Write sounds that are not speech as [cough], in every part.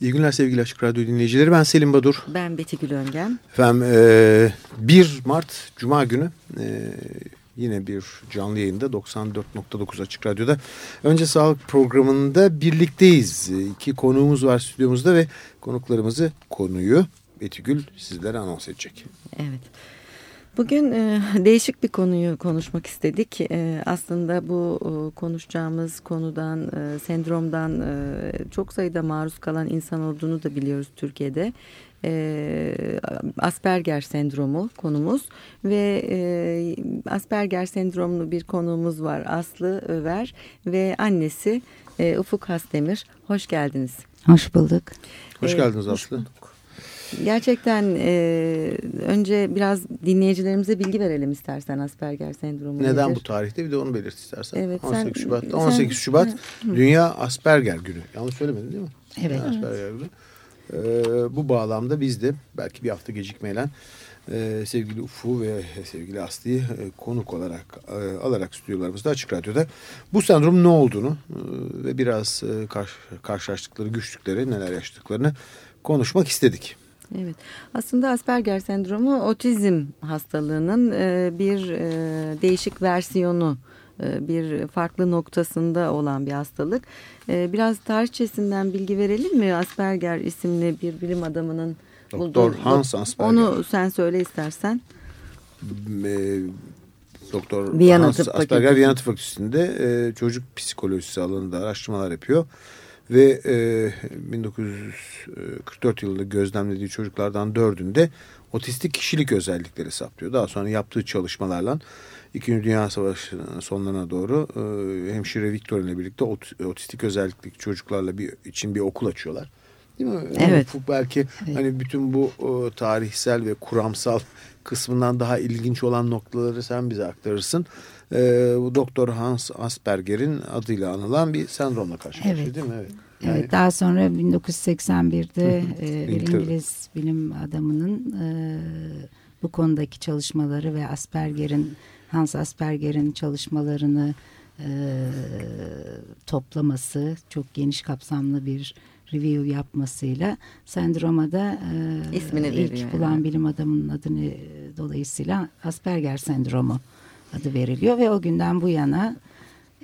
İyi günler sevgili Açık Radyo dinleyicileri. Ben Selim Badur. Ben Betigül Öngen. Efendim e, 1 Mart Cuma günü e, yine bir canlı yayında 94.9 Açık Radyo'da. Önce sağlık programında birlikteyiz. İki konuğumuz var stüdyomuzda ve konuklarımızı konuyu Betigül sizlere anons edecek. Evet. Bugün e, değişik bir konuyu konuşmak istedik. E, aslında bu e, konuşacağımız konudan, e, sendromdan e, çok sayıda maruz kalan insan olduğunu da biliyoruz Türkiye'de. E, Asperger sendromu konumuz ve e, Asperger sendromlu bir konuğumuz var Aslı Över ve annesi e, Ufuk Hasdemir. Hoş geldiniz. Hoş bulduk. Hoş geldiniz Aslı. Gerçekten e, önce biraz dinleyicilerimize bilgi verelim istersen Asperger sendromu Neden nedir? bu tarihte bir de onu belirt istersen. Evet, 18 sen- Şubat'ta. sen- 18 Şubat Dünya Asperger Günü. Yanlış söylemedim değil mi? Evet. Dünya Asperger Günü. Ee, bu bağlamda biz de belki bir hafta gecikmeyle e, sevgili Ufu ve sevgili Aslı'yı e, konuk olarak e, alarak stüdyolarımızda Açık Radyo'da bu sendrom ne olduğunu e, ve biraz e, karş- karşılaştıkları güçlükleri neler yaşadıklarını konuşmak istedik. Evet. Aslında Asperger sendromu otizm hastalığının e, bir e, değişik versiyonu, e, bir farklı noktasında olan bir hastalık. Biraz tarihçesinden bilgi verelim mi? Asperger isimli bir bilim adamının Doktor Hans Asperger. Onu sen söyle istersen. Doktor Viyana Hans Tıp Asperger. Viyana Tıp Fakültesi'nde çocuk psikolojisi alanında araştırmalar yapıyor. Ve e, 1944 yılında gözlemlediği çocuklardan dördünde otistik kişilik özellikleri saptıyor. Daha sonra yaptığı çalışmalarla İkinci Dünya Savaşı'nın sonlarına doğru e, hemşire Victor ile birlikte ot- otistik özellikli çocuklarla bir için bir okul açıyorlar. Değil mi? Evet. Bu belki hani bütün bu e, tarihsel ve kuramsal kısmından daha ilginç olan noktaları sen bize aktarırsın. E, bu Doktor Hans Asperger'in adıyla anılan bir sendromla karşı karşıya Evet. değil mi? Evet. Evet, daha sonra 1981'de e, bir. İngiliz bilim adamının e, bu konudaki çalışmaları ve Asperger'in Hans Asperger'in çalışmalarını e, toplaması, çok geniş kapsamlı bir review yapmasıyla sendroma da e, İsmini ilk bulan evet. bilim adamının adını e, dolayısıyla Asperger sendromu adı veriliyor ve o günden bu yana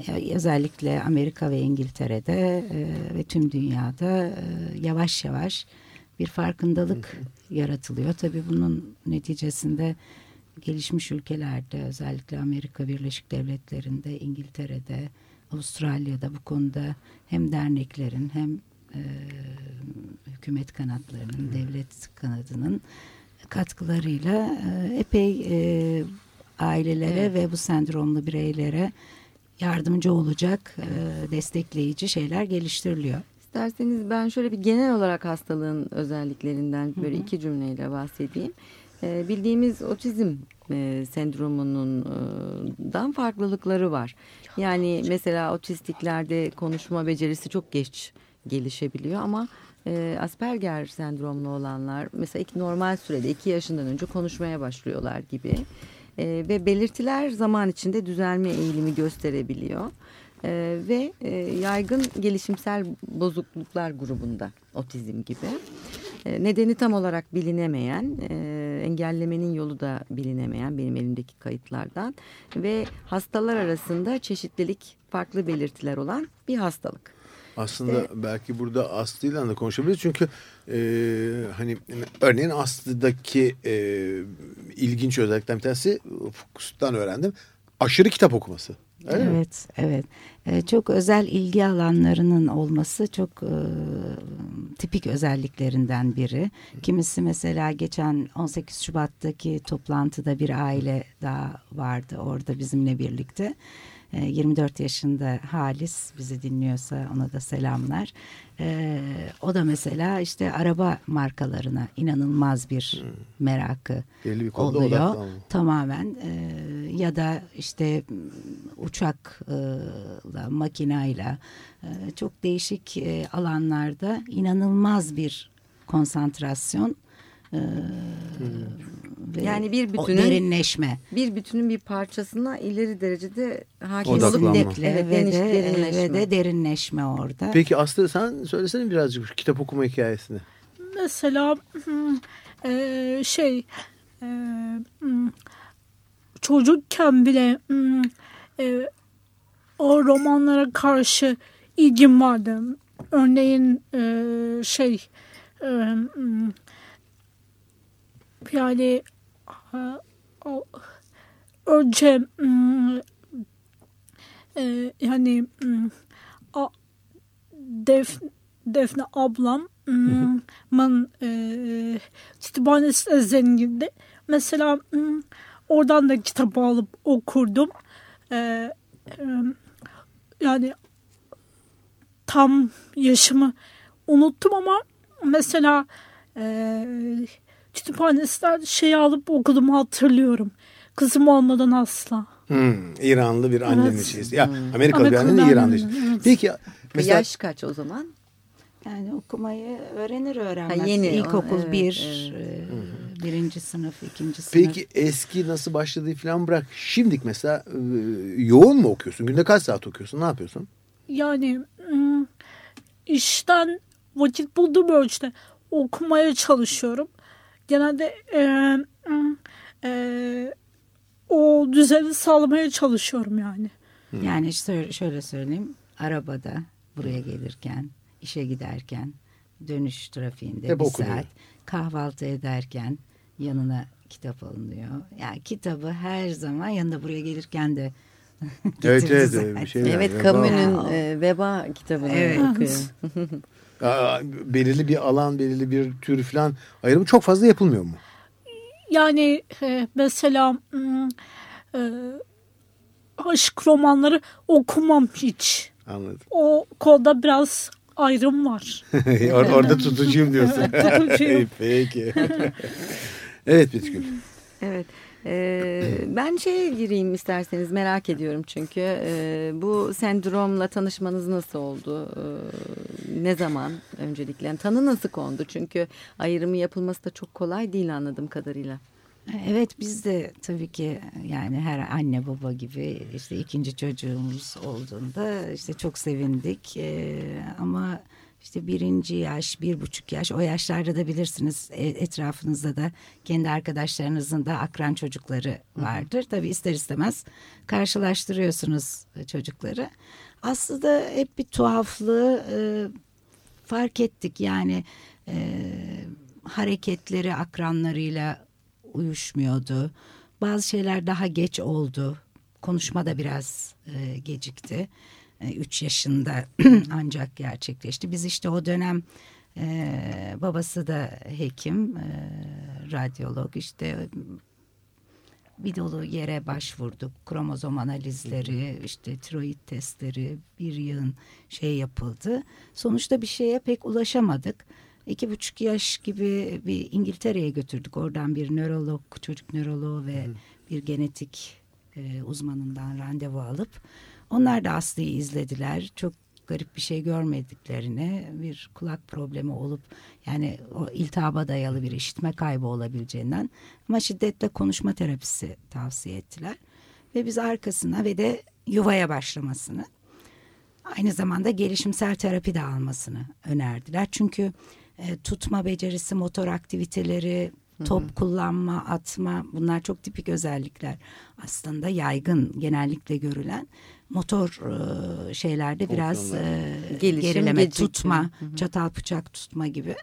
e, özellikle Amerika ve İngiltere'de e, ve tüm dünyada e, yavaş yavaş bir farkındalık yaratılıyor. Tabii bunun neticesinde gelişmiş ülkelerde özellikle Amerika Birleşik Devletleri'nde, İngiltere'de, Avustralya'da bu konuda hem derneklerin hem e, hükümet kanatlarının, devlet kanadının katkılarıyla e, epey e, ailelere ve bu sendromlu bireylere yardımcı olacak, e, destekleyici şeyler geliştiriliyor. İsterseniz ben şöyle bir genel olarak hastalığın özelliklerinden böyle iki cümleyle bahsedeyim. Ee, bildiğimiz otizm e, sendromundan farklılıkları var. Yani mesela otistiklerde konuşma becerisi çok geç gelişebiliyor ama e, Asperger sendromlu olanlar mesela ilk normal sürede iki yaşından önce konuşmaya başlıyorlar gibi. E, ve belirtiler zaman içinde düzelme eğilimi gösterebiliyor. Ee, ve e, yaygın gelişimsel bozukluklar grubunda otizm gibi. Ee, nedeni tam olarak bilinemeyen, e, engellemenin yolu da bilinemeyen benim elimdeki kayıtlardan ve hastalar arasında çeşitlilik, farklı belirtiler olan bir hastalık. Aslında belki burada Aslı'yla da konuşabiliriz. Çünkü e, hani örneğin Aslı'daki e, ilginç özellikten bir tanesi Fukus'tan öğrendim. Aşırı kitap okuması. Öyle mi? Evet, evet. Ee, çok özel ilgi alanlarının olması çok e, tipik özelliklerinden biri. Kimisi mesela geçen 18 Şubat'taki toplantıda bir aile daha vardı orada bizimle birlikte. E, 24 yaşında Halis bizi dinliyorsa ona da selamlar. E, o da mesela işte araba markalarına inanılmaz bir Hmm. merakı Belli bir konuda oluyor. odaklanma. Tamamen e, ya da işte m, uçakla, makinayla e, çok değişik e, alanlarda inanılmaz bir konsantrasyon e, ve Yani bir o bütünün- derinleşme. Bir bütünün bir parçasına ileri derecede hakim olup Odaklanma. Kesinlikle Evet, ve, de, derinleşme. ve de derinleşme orada. Peki Aslı sen söylesene birazcık kitap okuma hikayesini. Mesela eee, şey hmm, çocukken bile o romanlara karşı ilgim vardı. Örneğin şey yani e, o- önce hmm, eee, yani hmm, a- Def, Defne ablam hmm, man e, kütüphanesi de zengindi. Mesela hmm, oradan da kitap alıp okurdum. E, e, yani tam yaşımı unuttum ama mesela e, kütüphanesinden şey alıp okudum hatırlıyorum. Kızım olmadan asla. Hmm, İranlı bir annenin Evet. şeysi. Ya Amerikalı bir annenin İranlı işte. evet. Peki mesela Yaş kaç o zaman? Yani okumayı öğrenir öğrenmez. Ha, yeni, İlkokul evet, bir, evet. e, birinci sınıf, ikinci sınıf. Peki eski nasıl başladığı falan bırak. Şimdilik mesela e, yoğun mu okuyorsun? Günde kaç saat okuyorsun? Ne yapıyorsun? Yani hmm, işten vakit bulduğum ölçüde okumaya çalışıyorum. Genelde e, e, o düzeni sağlamaya çalışıyorum yani. Yani işte şöyle söyleyeyim. Arabada buraya gelirken, işe giderken, dönüş trafiğinde Hep bir okunuyor. saat, kahvaltı ederken yanına kitap alınıyor. Yani kitabı her zaman yanında buraya gelirken de [laughs] Evet evet öyle bir şey var. Evet, Veba. Camus'un e, Veba kitabını Evet. okuyor. [laughs] Belirli bir alan, belirli bir tür falan ayrımı çok fazla yapılmıyor mu? Yani e, mesela hmm, e, aşk romanları okumam hiç. Anladım. O konuda biraz ayrım var. [laughs] orada, orada tutucuyum diyorsun. [laughs] Tutucuyum. [laughs] Peki. evet Betgül. Evet. Ee, ben şeye gireyim isterseniz merak ediyorum çünkü Ee, bu sendromla tanışmanız nasıl oldu? Ee, ne zaman öncelikle? Yani tanı nasıl kondu? Çünkü ayrımı yapılması da çok kolay değil anladığım kadarıyla. Evet biz de tabii ki yani her anne baba gibi işte ikinci çocuğumuz olduğunda işte çok sevindik Ee, ama işte birinci yaş bir buçuk yaş o yaşlarda da bilirsiniz e, etrafınızda da kendi arkadaşlarınızın da akran çocukları vardır. Tabii ister istemez karşılaştırıyorsunuz e, çocukları. Aslında hep bir tuhaflığı e, fark ettik yani e, hareketleri akranlarıyla uyuşmuyordu. Bazı şeyler daha geç oldu. Konuşma da biraz e, gecikti. 3 yaşında [clears throat] ancak gerçekleşti. Biz işte o dönem e, babası da hekim, e, radyolog işte bir dolu yere başvurduk. Kromozom analizleri, işte tiroid testleri, bir yığın şey yapıldı. Sonuçta bir şeye pek ulaşamadık. İki buçuk yaş gibi bir İngiltere'ye götürdük. Oradan bir nörolog, çocuk nöroloğu ve bir genetik e, uzmanından randevu alıp onlar da Aslı'yı izlediler. Çok garip bir şey görmediklerini, bir kulak problemi olup yani o iltihaba dayalı bir işitme kaybı olabileceğinden ama şiddetle konuşma terapisi tavsiye ettiler. Ve biz arkasına ve de yuvaya başlamasını aynı zamanda gelişimsel terapi de almasını önerdiler. Çünkü e, tutma becerisi, motor aktiviteleri, top kullanma, atma bunlar çok tipik özellikler. Aslında yaygın, genellikle görülen motor e, şeylerde biraz e, Gelişim gerileme, gecikiyor. tutma, çatal bıçak tutma gibi.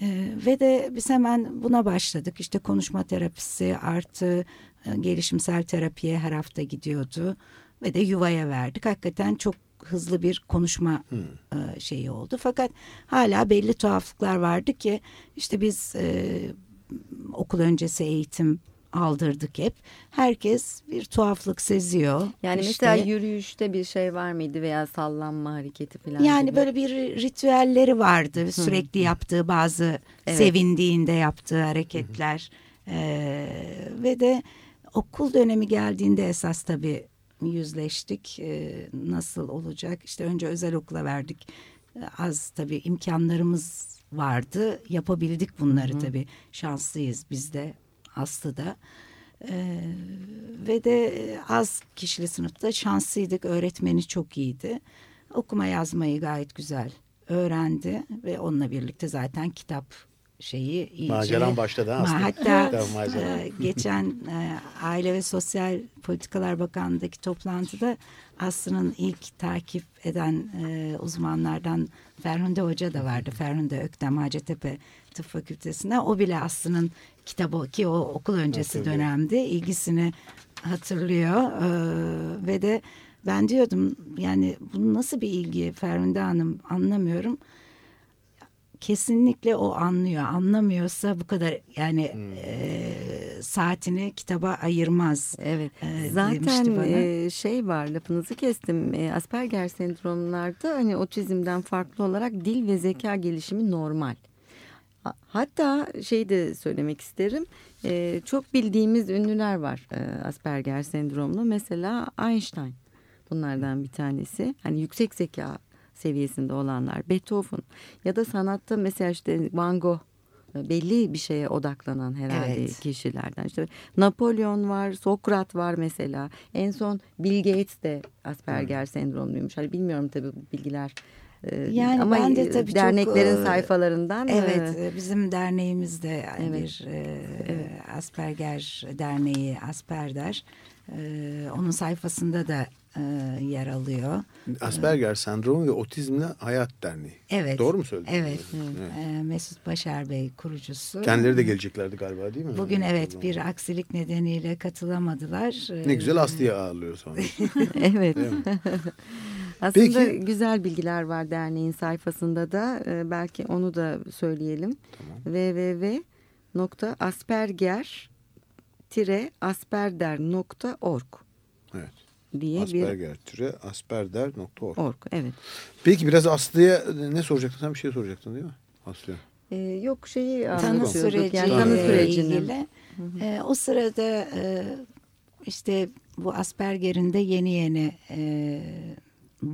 E, ve de biz hemen buna başladık. İşte konuşma terapisi artı e, gelişimsel terapiye her hafta gidiyordu. Ve de yuvaya verdik. Hakikaten çok hızlı bir konuşma e, şeyi oldu. Fakat hala belli tuhaflıklar vardı ki işte biz e, okul öncesi eğitim aldırdık hep. Herkes bir tuhaflık seziyor. Yani İşte- mesela yürüyüşte bir şey var mıydı veya sallanma hareketi falan yani gibi? böyle bir ritüelleri vardı. Sürekli yaptığı bazı Evet. sevindiğinde yaptığı hareketler. Ee, ve de okul dönemi geldiğinde esas tabii yüzleştik. Ee, nasıl olacak? İşte önce özel okula verdik. Ee, Az tabii imkanlarımız vardı. Yapabildik bunları tabii. Şanslıyız biz de Aslı da. Ee, ve de az kişili sınıfta şanslıydık. Öğretmeni çok iyiydi. Okuma yazmayı gayet güzel öğrendi ve onunla birlikte zaten kitap şeyi iyice. Maceran başladı ha aslında. Hatta [laughs] e, geçen e, Aile ve Sosyal Politikalar Bakanlığı'ndaki toplantıda Aslı'nın ilk takip eden e, uzmanlardan Ferhunde Hoca da vardı. Ferhunde Öktem Hacettepe Tıp Fakültesi'ne. O bile Aslı'nın kitabı ki o okul öncesi Hatırlıyor. dönemde ilgisini hatırlıyor. E, ve de ben diyordum yani bu nasıl bir ilgi Ferhunde Hanım anlamıyorum kesinlikle o anlıyor. Anlamıyorsa bu kadar yani e, saatini kitaba ayırmaz. Evet. e, Zaten e, şey var lafınızı kestim. E, Asperger sendromlarda hani otizmden farklı olarak dil ve zeka gelişimi normal. Ha- Hatta şey de söylemek isterim. e, çok bildiğimiz ünlüler var e, Asperger sendromlu. Mesela Einstein bunlardan bir tanesi. Hani yüksek zeka seviyesinde olanlar. Beethoven ya da sanatta mesela işte Van Gogh e, belli bir şeye odaklanan herhalde Evet. kişilerden. İşte Napolyon var, Sokrat var mesela. En son Bill Gates de Asperger sendromluymuş. Hani bilmiyorum tabii bu bilgiler. e, Yani ama ben de e, tabii çok, derneklerin e, sayfalarından Evet, e, bizim derneğimizde Evet. bir e, Asperger Derneği Asperder. E, onun sayfasında da e, yer alıyor. Asperger sendromu ve otizmle hayat derneği. Evet. Doğru mu söyledim? Evet. Evet. E, Mesut Başar Bey kurucusu. Kendileri de geleceklerdi galiba değil mi? Bugün evet bir aksilik nedeniyle katılamadılar. Ne E, güzel Aslı'yı ağırlıyor sonra. [laughs] evet. [laughs] Aslında Peki. güzel bilgiler var derneğin sayfasında da. E, belki onu da söyleyelim. www.asperger-asperder.org diye bir Asperger türe asperder.org. org. Evet. Peki biraz Aslı'ya ne soracaktın? Sen bir şey soracaktın değil mi? Aslı'ya. E, yok şeyi tanı süreci Yani tanı sürecini. ilgili. E, o sırada e, işte bu Asperger'in de yeni yeni e,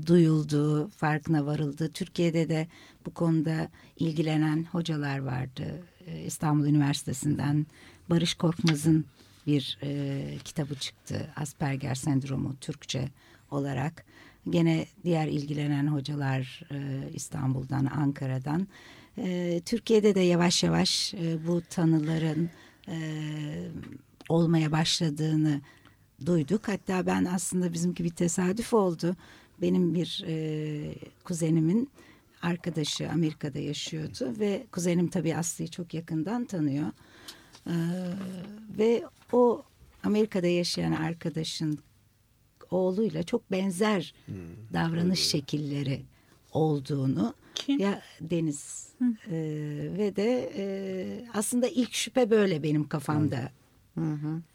duyulduğu, farkına varıldı. Türkiye'de de bu konuda ilgilenen hocalar vardı. E, İstanbul Üniversitesi'nden Barış Korkmaz'ın bir e, kitabı çıktı. Asperger sendromu Türkçe olarak. Gene diğer ilgilenen hocalar e, İstanbul'dan, Ankara'dan. E, Türkiye'de de yavaş yavaş e, bu tanıların e, olmaya başladığını duyduk. Hatta ben aslında bizimki bir tesadüf oldu. Benim bir e, kuzenimin arkadaşı Amerika'da yaşıyordu ve kuzenim tabii Aslı'yı çok yakından tanıyor. E, ve o Amerika'da yaşayan arkadaşın oğluyla çok benzer davranış şekilleri olduğunu Kim? ya Deniz e, ve de e, aslında ilk şüphe böyle benim kafamda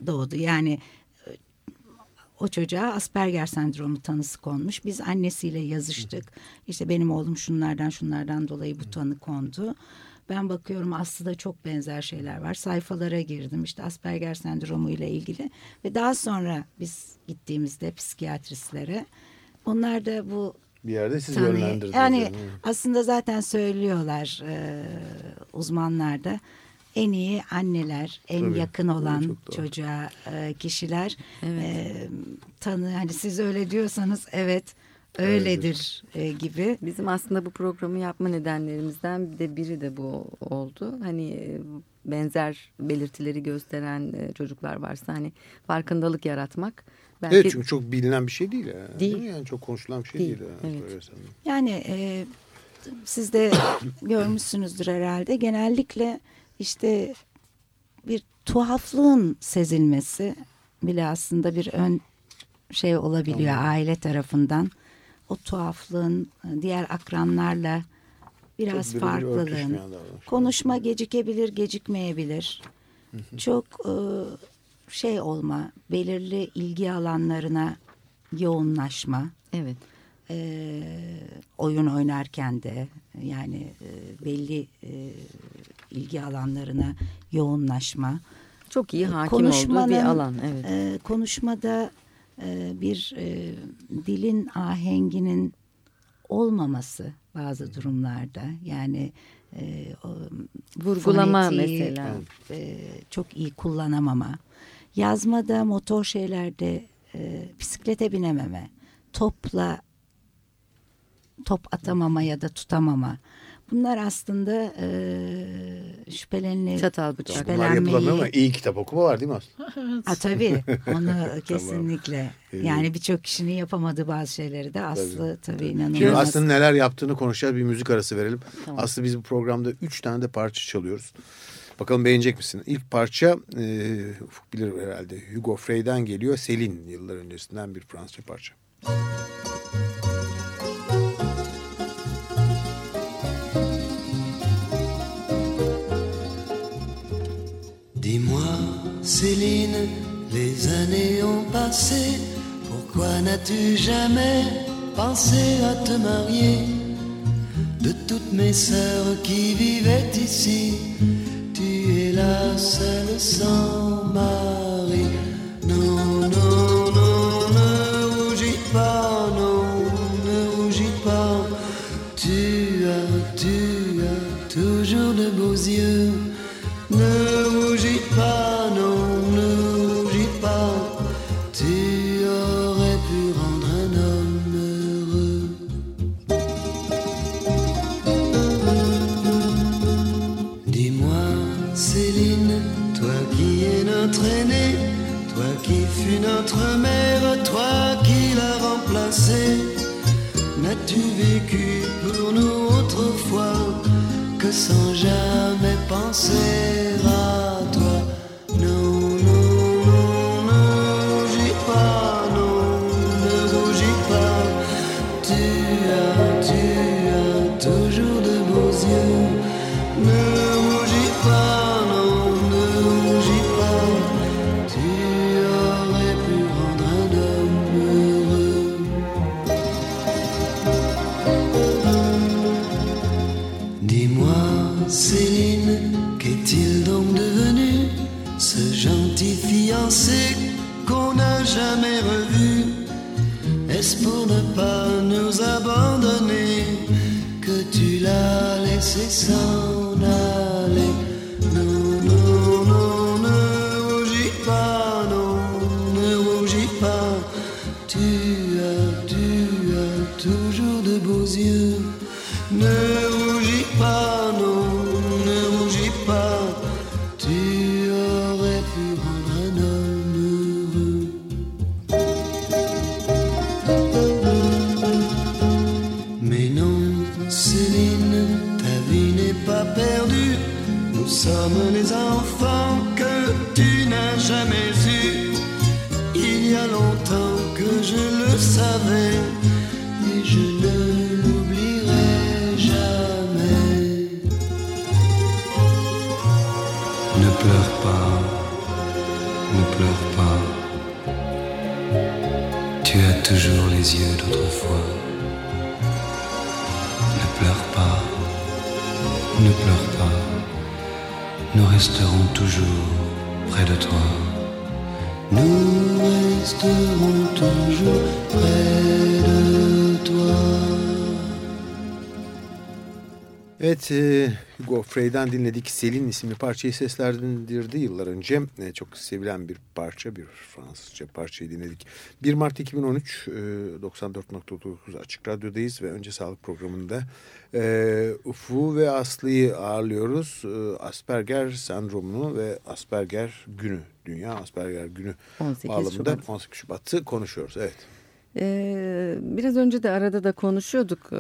doğdu. Yani e, o çocuğa Asperger sendromu tanısı konmuş. Biz annesiyle yazıştık. İşte benim oğlum şunlardan şunlardan dolayı bu tanı kondu. Ben bakıyorum aslında çok benzer şeyler var. Sayfalara girdim işte Asperger sendromu ile ilgili ve daha sonra biz gittiğimizde psikiyatristlere onlar da bu Bir yerde siz tanıyı- yönlendirdiniz. Yani yani. aslında zaten söylüyorlar e, uzmanlar da en iyi anneler, en Tabii, yakın tabii, olan çocuğa e, kişiler e, tanı hani siz öyle diyorsanız evet öyledir e, gibi. Bizim aslında bu programı yapma nedenlerimizden bir de biri de bu oldu. Hani e, benzer belirtileri gösteren e, çocuklar varsa hani farkındalık yaratmak. Belki Evet çünkü çok bilinen bir şey değil. Ya. Değil. mi? Yani çok konuşulan bir şey Değil, değil. evet. Asperger sendromu. Yani e, siz de [coughs] görmüşsünüzdür herhalde. Genellikle işte bir tuhaflığın sezilmesi bile aslında bir ön şey olabiliyor aile tarafından. O tuhaflığın e, diğer akranlarla biraz Çok farklılığın. Konuşma gecikebilir, gecikmeyebilir. Çok e, şey olma, belirli ilgi alanlarına yoğunlaşma. Evet. E, oyun oynarken de yani e, belli e, ilgi alanlarına yoğunlaşma. Çok iyi hakim olduğu bir alan. Evet. E, konuşmada e, bir e, dilin ahenginin olmaması bazı durumlarda. Yani e, o, vurgulama fonetiği, mesela. e, çok iyi kullanamama. Yazmada motor şeylerde e, bisiklete binememe topla top atamama ya da tutamama bunlar aslında e, şüphelenile çatal bıçak Bunlar yapılamıyor ama iyi kitap okuma var değil mi aslında? [laughs] Ha, tabii onu [laughs] kesinlikle yani birçok kişinin yapamadığı bazı şeyleri de Aslı tabii, tabii inanılmaz. Şimdi Aslı'nın neler yaptığını konuşacağız bir müzik arası verelim. Tamam. Aslı biz bu programda üç tane de parça çalıyoruz. Bakalım beğenecek misin? İlk parça e, Ufuk bilir herhalde Hugo Frey'den geliyor. Selin yıllar öncesinden bir Fransızca parça. Dis-moi, Céline, les années ont passé. Pourquoi n'as-tu jamais pensé à te marier? De toutes mes sœurs qui vivaient ici, tu es la seule sans esse song. Frey'den dinledik. Selin isimli parçayı seslendirdi yıllar önce. E, çok sevilen bir parça, bir Fransızca parçayı dinledik. 1 Mart 2013 e, 94.9 Açık Radyo'dayız ve Önce Sağlık programında e, Ufu ve Aslı'yı ağırlıyoruz. E, Asperger sendromunu ve Asperger günü, Dünya Asperger günü 18 bağlamında Şubat. 18 Şubat'ı konuşuyoruz. Evet. Ee, biraz önce de arada da konuşuyorduk. Ee,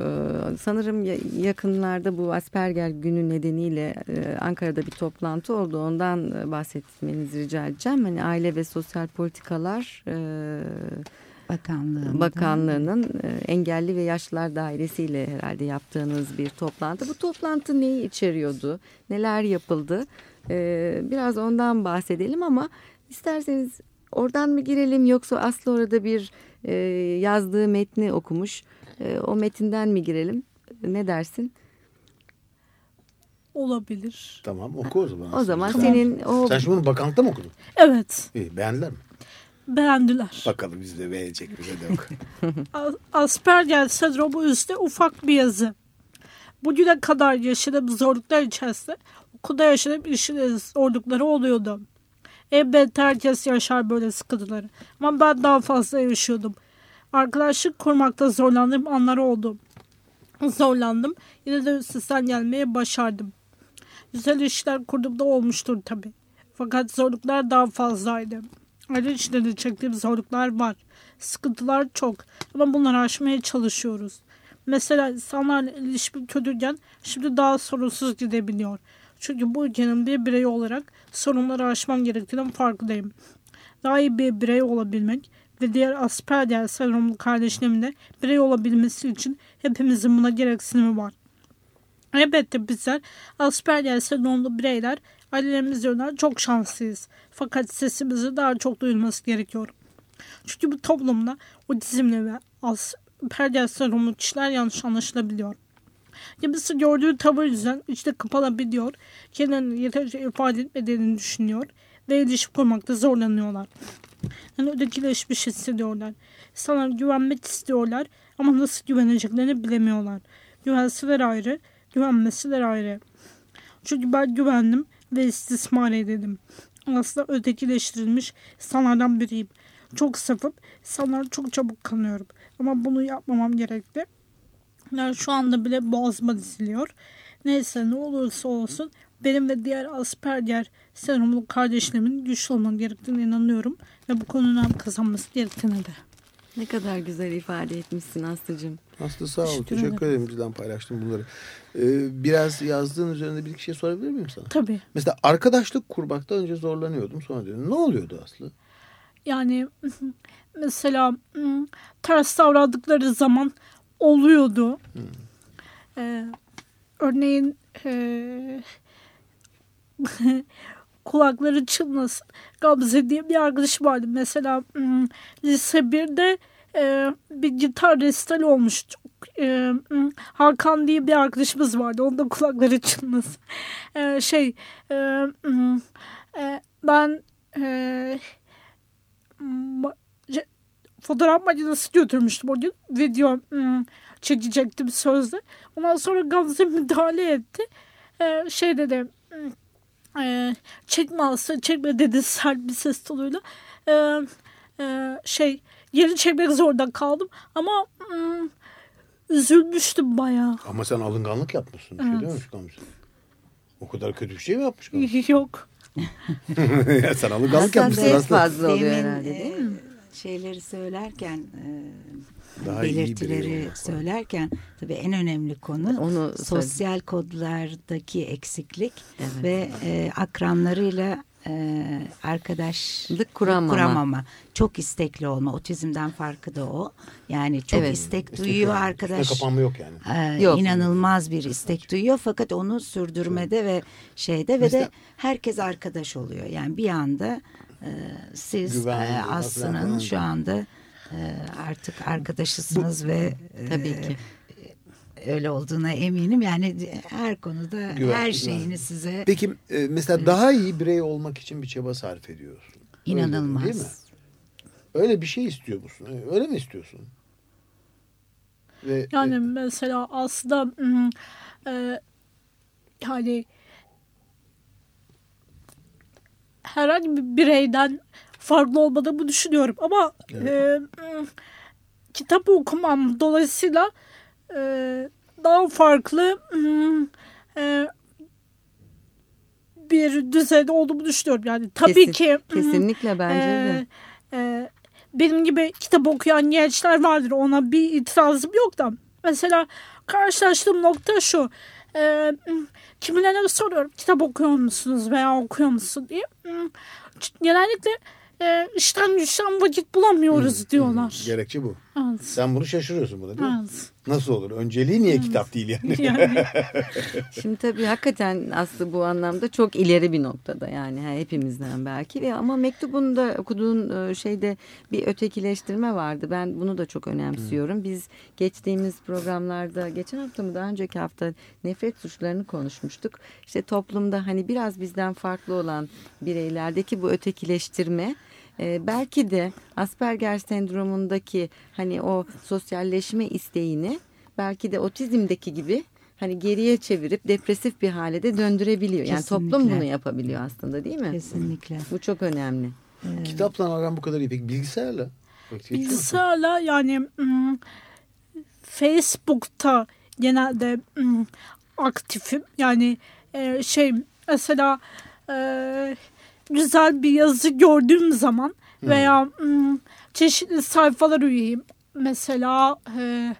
sanırım ya- yakınlarda bu Asperger günü nedeniyle e, Ankara'da bir toplantı oldu. Ondan e, bahsetmenizi rica edeceğim. Hani Aile ve Sosyal Politikalar e. Bakanlığı'nın e, engelli ve yaşlılar dairesiyle herhalde yaptığınız bir toplantı. Bu toplantı neyi içeriyordu? Neler yapıldı? Ee, biraz ondan bahsedelim ama İsterseniz oradan mı girelim yoksa Aslı orada bir e, yazdığı metni okumuş. E, o metinden mi girelim? Ne dersin? Olabilir. Tamam oku o zaman. O zaman Sen- senin o Sen şimdi bunu bakanlıkta mı okudun? Evet. İyi beğendiler mi? Beğendiler. Bakalım biz de beğenecek bize de oku. [laughs] As- Asperger sendromu üstü ufak bir yazı. Bugüne kadar yaşadığım zorluklar içerisinde okulda yaşadığım işin zorlukları oluyordu. Elbette herkes yaşar böyle sıkıntıları. Ama ben daha fazla yaşıyordum. Arkadaşlık kurmakta zorlandığım anlar oldu. Zorlandım. Yine de üstesinden gelmeye başardım. Güzel işler kurduğumda olmuştur tabii. Fakat zorluklar daha fazlaydı. Aile içinde de çektiğim zorluklar var. Sıkıntılar çok ama bunları aşmaya çalışıyoruz. Mesela insanlarla ilişki kötüyken şimdi daha sorunsuz gidebiliyor. Çünkü bu ülkenin bir bireyi olarak sorunları aşmam gerektiğinin farkındayım. Daha iyi bir birey olabilmek ve diğer Asperger sendromlu kardeşlerimin de birey olabilmesi için hepimizin buna gereksinimi var. Elbette bizler Asperger sendromlu bireyler ailelerimiz yönünden çok şanslıyız. Fakat sesimizin daha çok duyulması gerekiyor. Çünkü bu toplumda otizmli ve Asperger sendromlu kişiler yanlış anlaşılabiliyor. Kimisi gördüğü tavır yüzünden içte kapalabiliyor, kendini yeterince ifade etmediğini düşünüyor ve ilişki kurmakta zorlanıyorlar. Yani ötekileşmiş hissediyorlar. Sana güvenmek istiyorlar ama nasıl güveneceklerini bilemiyorlar. Güvenseler ayrı, güvenmeseler ayrı. Çünkü ben güvendim ve istismar edildim. Aslında ötekileştirilmiş insanlardan biriyim. Çok safım, insanlara çok çabuk kanıyorum. Ama bunu yapmamam gerekli. Yani şu anda bile boğazıma diziliyor. Neyse ne olursa olsun benim ve diğer Asperger sendromlu kardeşlerimin güçlü olmak gerektiğine inanıyorum. Ve bu konunun hem kazanması gerektiğine de. ne kadar güzel ifade etmişsin Aslı'cığım. Aslı sağ ol. Teşekkür Teşekkür ederim. bizden paylaştın bunları. Ee, biraz yazdığın üzerinde bir iki şey sorabilir miyim sana? Tabii. Mesela arkadaşlık kurmakta önce zorlanıyordum sonra dedim. Ne oluyordu Aslı? Yani [laughs] mesela hmm, ters davrandıkları zaman oluyordu. Ee, örneğin e, [laughs] kulakları çınlasın. Gamze diye bir arkadaşım vardı. Mesela hmm, lise 1'de e, bir gitar resital olmuştu. E, hmm, Hakan diye bir arkadaşımız vardı. Onun da kulakları çınlasın. [laughs] E, şey e, hmm, e, ben e, fotoğraf makinesi götürmüştüm o gün. Video hmm, çekecektim sözde. Ondan sonra Gamze [laughs] müdahale etti. Ee, şey dedi hmm, e, çekme Aslı çekme dedi sert bir ses tonuyla. Ee, e, şey geri çekmek zorunda kaldım ama hmm, üzülmüştüm bayağı. Ama sen alınganlık yapmışsın. Bir şey Evet. dememiş Gamze. O kadar kötü bir şey mi yapmış Gamze? [laughs] Yok. [laughs] ya sen alınganlık Hassasiyet yapmışsın Aslı. fazla oluyor herhalde değil e, mi? Şeyleri söylerken, e, Daha belirtileri söylerken tabii en önemli konu Onu sosyal kodlardaki eksiklik Evet. ve e, akranlarıyla e, arkadaşlık Lık kuramama. kuramama. Çok istekli olma. Otizmden farkı da o. Yani çok Evet. istek İstek duyuyor yok. arkadaş. Üstüne kapanma yok yani. Ee, Yok. inanılmaz bir istek duyuyor fakat onu sürdürmede ve şeyde ve Mesela- de herkes arkadaş oluyor. Yani bir anda e, siz Güvenli, e, falan Aslı'nın şu anda e, artık arkadaşısınız ve e, Tabii ki. öyle olduğuna eminim. Yani her konuda Güven- her güven. şeyini size Peki e, mesela daha iyi birey olmak için bir çaba sarf ediyorsun. Öyle inanılmaz. değil mi? Öyle bir şey istiyor musun? Öyle mi istiyorsun? Ve, Yani e, mesela aslında e, yani herhangi bir bireyden farklı olmadığımı düşünüyorum ama e, hmm, kitap okumam dolayısıyla e, daha farklı hmm, e, bir düzeyde olduğumu düşünüyorum. Yani tabii Kesin- ki hmm, Kesinlikle bence de. ee, e, benim gibi kitap okuyan gençler vardır. Ona bir itirazım yok da. Mesela karşılaştığım nokta şu. E, kimilerine soruyorum kitap okuyor musunuz veya okuyor musun diye. Genellikle e, işten güçten vakit bulamıyoruz diyorlar. Gerekçe bu. Evet. Sen bunu şaşırıyorsun buna değil mi? Evet. Nasıl olur? Önceliği niye kitap değil yani? Yani [laughs] Şimdi tabii hakikaten aslında bu anlamda çok ileri bir noktada yani ha, hepimizden belki ve ama mektubunda okuduğun e, şeyde bir ötekileştirme vardı. Ben bunu da çok önemsiyorum. Biz geçtiğimiz programlarda geçen hafta mı daha önceki hafta nefret suçlarını konuşmuştuk. İşte toplumda hani biraz bizden farklı olan bireylerdeki bu ötekileştirme e, belki de Asperger sendromundaki hani o sosyalleşme isteğini belki de otizmdeki gibi hani geriye çevirip depresif bir hale de döndürebiliyor. Yani toplum bunu yapabiliyor aslında değil mi? Kesinlikle. Bu çok önemli. Kitapla aran bu kadar iyi. Peki bilgisayarla? Bilgisayarla yani Facebook'ta genelde mm, aktifim. Yani e, şey mesela e, güzel bir yazı gördüğüm zaman veya mm, çeşitli sayfalar üyeyim. Mesela e,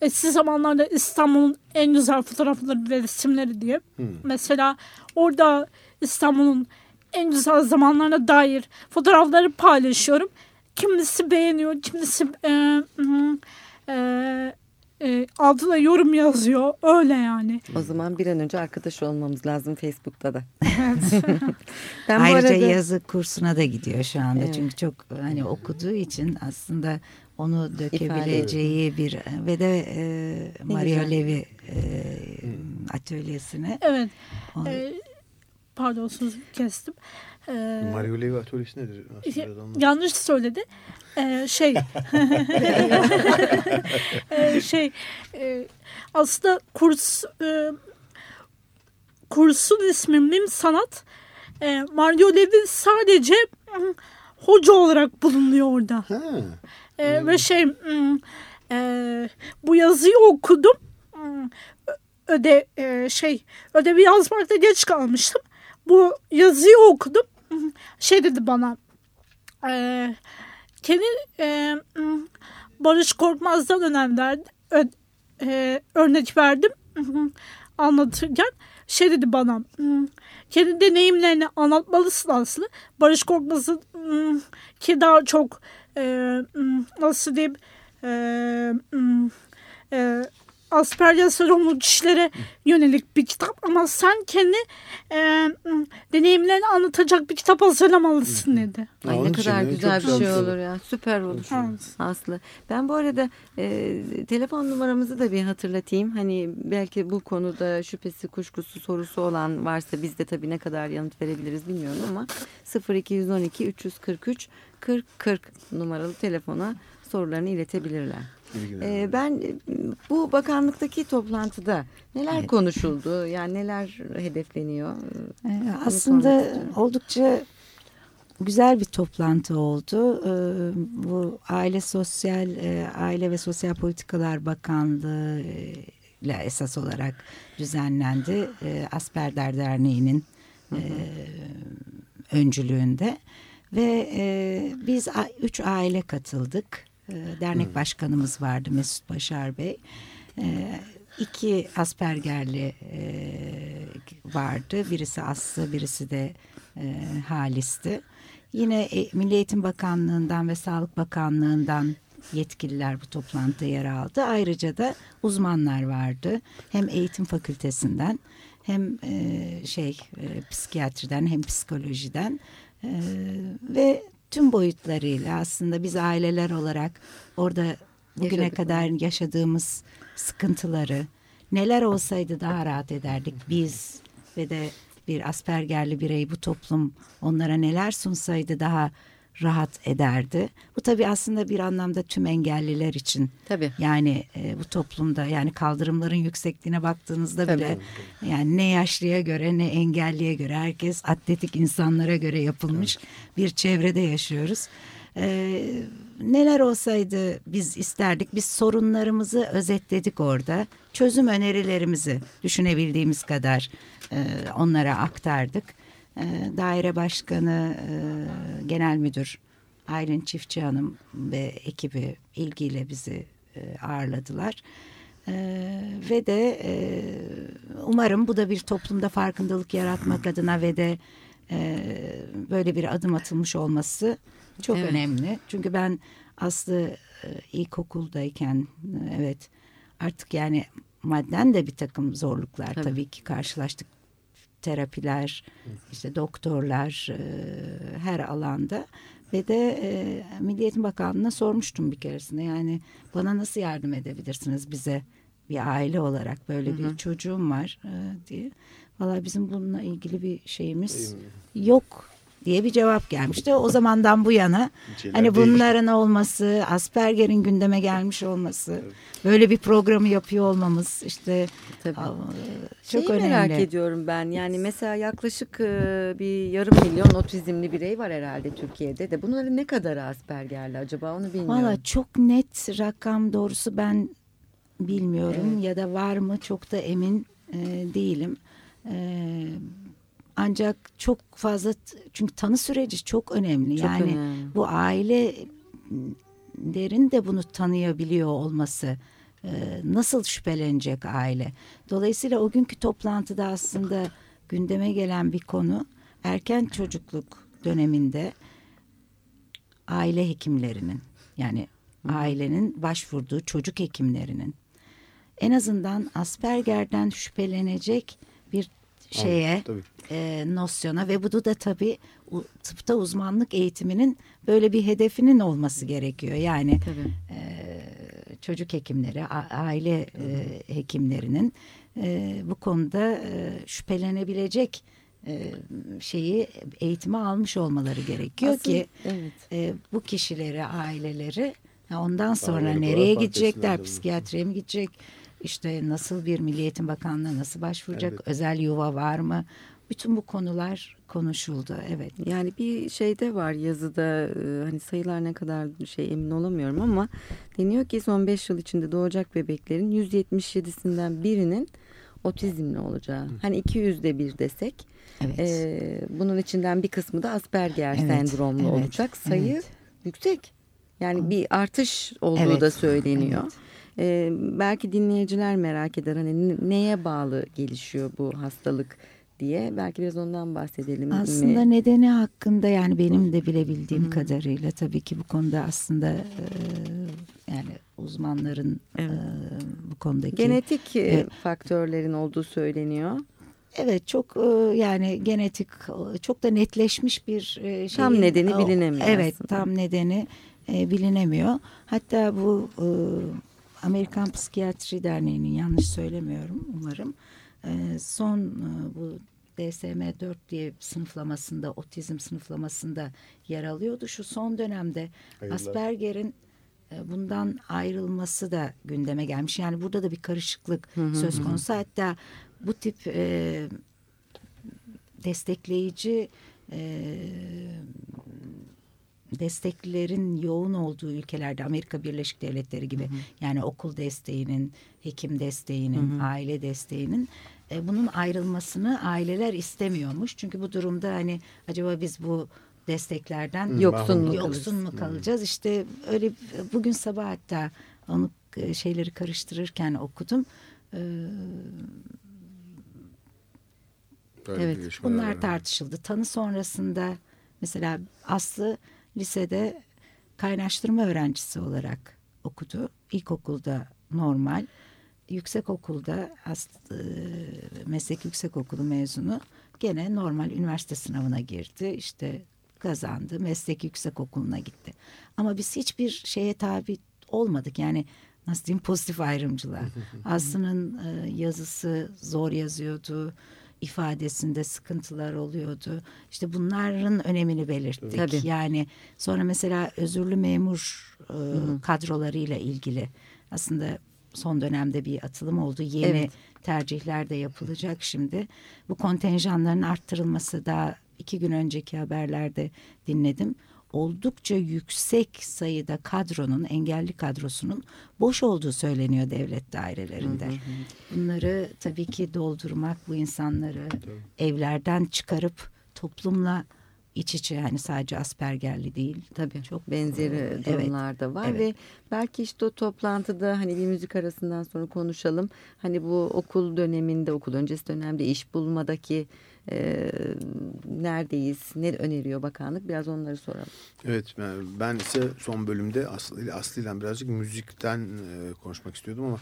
eski zamanlarda İstanbul'un en güzel fotoğrafları ve resimleri diye. Mesela orada İstanbul'un en güzel zamanlarına dair fotoğrafları paylaşıyorum. Kimisi beğeniyor, kimisi e, e, e, altına yorum yazıyor. Öyle yani. O zaman bir an önce arkadaş olmamız lazım Facebook'ta da. [laughs] ben bu Ayrıca arada yazı kursuna da gidiyor şu anda. Evet. Çünkü çok hani okuduğu için aslında onu dökebileceği bir ve de e, Mario güzel. Levi e, atölyesine Evet. onu- E, pardon sözü kestim. E, Mario Levi atölyesi nedir? Yanlış söyledi. Ee, şey [laughs] Ee, şey e, aslında kurs e, kursun ismi Mim Sanat e, Mario Levi sadece mm, hoca olarak bulunuyor orada. Ha. E, ve şey mm, e, bu yazıyı okudum. Mm, ö- Öde e, şey ödevi yazmakta geç kalmıştım. Bu yazıyı okudum. Şey dedi bana. E, kendi e, mm, Barış Korkmaz'dan önem. Ö- e, örnek verdim anlatırken şey dedi bana mm, kendi deneyimlerini anlatmalısın Aslı. Barış Korkmaz'ın mm, ki daha çok e, nasıl diyeyim e, e, Asperger sendromlu kişilere yönelik bir kitap ama sen kendi e, deneyimlerini anlatacak bir kitap hazırlamalısın dedi. Ay ne için kadar de güzel bir şey olur ya. Süper olur. Evet. Aslı. Ben bu arada e, telefon numaramızı da bir hatırlatayım. Hani belki bu konuda şüphesi kuşkusu sorusu olan varsa biz de tabii ne kadar yanıt verebiliriz bilmiyorum ama 0212 343 40 40 numaralı telefona sorularını iletebilirler. İlgilenelim. E, ben e, bu bakanlıktaki toplantıda neler konuşuldu? Yani neler hedefleniyor? Ee, aslında oldukça güzel bir toplantı oldu. Ee, bu Aile Sosyal e, Aile ve Sosyal Politikalar Bakanlığı e, ile esas olarak düzenlendi. Ee, Asperger Derneği'nin e, öncülüğünde ve e, biz a- üç aile katıldık. E, dernek başkanımız vardı Mesut Başar Bey. E, iki Aspergerli e, vardı. Birisi Aslı, birisi de e, Halis'ti. Yine e, Milli Eğitim Bakanlığı'ndan ve Sağlık Bakanlığı'ndan yetkililer bu toplantıda yer aldı. Ayrıca da uzmanlar vardı. Hem eğitim fakültesinden hem e, şey e, psikiyatriden hem psikolojiden E, ve tüm boyutlarıyla aslında biz aileler olarak orada bugüne Yaşadık. kadar yaşadığımız sıkıntıları neler olsaydı daha rahat ederdik biz ve de bir Aspergerli birey bu toplum onlara neler sunsaydı daha rahat ederdi. Bu tabii aslında bir anlamda tüm engelliler için Tabii. yani e, bu toplumda yani kaldırımların yüksekliğine baktığınızda Tabii. bile yani ne yaşlıya göre ne engelliye göre herkes atletik insanlara göre yapılmış bir çevrede yaşıyoruz. Ee, neler olsaydı biz isterdik biz sorunlarımızı özetledik orada çözüm önerilerimizi düşünebildiğimiz kadar e, onlara aktardık. E, daire başkanı e, genel müdür Aylin Çiftçi Hanım ve ekibi ilgiyle bizi e, ağırladılar. Ee, ve de e, umarım bu da bir toplumda farkındalık yaratmak adına ve de e, böyle bir adım atılmış olması çok Evet. önemli. Çünkü ben Aslı e, ilkokuldayken evet artık yani madden de bir takım zorluklar Tabii. tabii, ki karşılaştık. Terapiler, işte doktorlar e, her alanda. Ve de e, Milli Eğitim Bakanlığı'na sormuştum bir keresinde. Yani bana nasıl yardım edebilirsiniz bize bir aile olarak? Böyle bir çocuğum var e, diye. Valla bizim bununla ilgili bir şeyimiz yok diye bir cevap gelmişti. O zamandan bu yana Şeyler hani bunların olması, Asperger'in gündeme gelmiş olması, böyle bir programı yapıyor olmamız işte Tabii. çok Şeyi önemli. merak ediyorum ben. Yani mesela yaklaşık e, bir yarım milyon otizmli birey var herhalde Türkiye'de de. Bunların ne kadar Asperger'li acaba onu bilmiyorum. Valla çok net rakam doğrusu ben bilmiyorum ya da var mı çok da emin e, değilim. E, ancak çok fazla çünkü tanı süreci çok önemli. Çok yani önemli. bu ailelerin de bunu tanıyabiliyor olması nasıl şüphelenecek aile. Dolayısıyla o günkü toplantıda aslında gündeme gelen bir konu erken çocukluk döneminde aile hekimlerinin yani ailenin başvurduğu çocuk hekimlerinin en azından Asperger'den şüphelenecek bir şeye tabii. e, nosyona ve bunu da tabii tıpta uzmanlık eğitiminin böyle bir hedefinin olması gerekiyor. Yani Tabii. e, çocuk hekimleri, aile e, hekimlerinin e, bu konuda e, şüphelenebilecek e, şeyi eğitimi almış olmaları gerekiyor Aslında- ki evet. e, bu kişileri, aileleri ondan sonra Ailelik nereye gidecekler, psikiyatriye mi gidecek, işte nasıl bir Milli Eğitim Bakanlığı nasıl başvuracak, özel yuva var mı? Bütün bu konular konuşuldu, evet. Yani bir şeyde var yazıda e, hani sayılar ne kadar şey emin olamıyorum ama deniyor ki son 5 yıl içinde doğacak bebeklerin 177'sinden birinin otizmli olacağı. Hani 200'de bir desek Evet. e, bunun içinden bir kısmı da Asperger Evet, sendromlu evet, olacak. Sayı evet. yüksek. Yani bir artış olduğu Evet, da söyleniyor. evet. E, belki dinleyiciler merak eder hani neye bağlı gelişiyor bu hastalık diye. Belki biraz ondan bahsedelim. mi? Aslında nedeni hakkında yani benim de bilebildiğim kadarıyla tabii ki bu konuda aslında e, yani uzmanların Evet. e, bu konudaki Genetik e, faktörlerin olduğu söyleniyor. Evet çok e, yani genetik e, çok da netleşmiş bir e, Tam nedeni bilinemiyor Evet aslında. tam nedeni bilinemiyor. Hatta bu Amerikan Psikiyatri Derneği'nin yanlış söylemiyorum umarım. E, son e, bu DSM-4 diye sınıflamasında otizm sınıflamasında yer alıyordu. Şu son dönemde. Asperger'in e, bundan ayrılması da gündeme gelmiş. Yani burada da bir karışıklık söz konusu. Hatta bu tip e, destekleyici e, desteklerin yoğun olduğu ülkelerde Amerika Birleşik Devletleri gibi yani okul desteğinin, hekim desteğinin, aile desteğinin e, bunun ayrılmasını aileler istemiyormuş. Çünkü bu durumda hani acaba biz bu desteklerden Yoksun mu yoksun mu kalacağız? İşte öyle bugün sabah hatta onu e, şeyleri karıştırırken okudum. E, Böyle Evet, Bunlar tartışıldı. Tanı sonrasında mesela Aslı lisede kaynaştırma öğrencisi olarak okudu. İlkokulda normal. Yüksekokulda e, meslek yüksekokulu mezunu gene normal üniversite sınavına girdi. İşte kazandı. Meslek yüksekokuluna gitti. Ama biz hiçbir şeye tabi olmadık. Yani nasıl diyeyim pozitif ayrımcılığa. [laughs] Aslı'nın e, yazısı zor yazıyordu ifadesinde sıkıntılar oluyordu. İşte bunların önemini belirttik. Tabii. Yani sonra mesela özürlü memur e, kadrolarıyla ilgili aslında son dönemde bir atılım oldu. Yeni Evet. tercihler de yapılacak şimdi. Bu kontenjanların arttırılması daha iki gün önceki haberlerde dinledim. Oldukça yüksek sayıda kadronun, engelli kadrosunun boş olduğu söyleniyor devlet dairelerinde. Bunları tabii ki doldurmak, bu insanları evlerden çıkarıp toplumla iç içe yani sadece Aspergerli değil. Tabii Çok, benzeri evet, durumlar da var evet. ve belki işte o toplantıda hani bir müzik arasından sonra konuşalım. Hani bu okul döneminde okul öncesi dönemde iş bulmadaki e, neredeyiz, ne öneriyor bakanlık biraz onları soralım. Evet ben, ise son bölümde Aslı, Aslı ile birazcık müzikten e, konuşmak istiyordum ama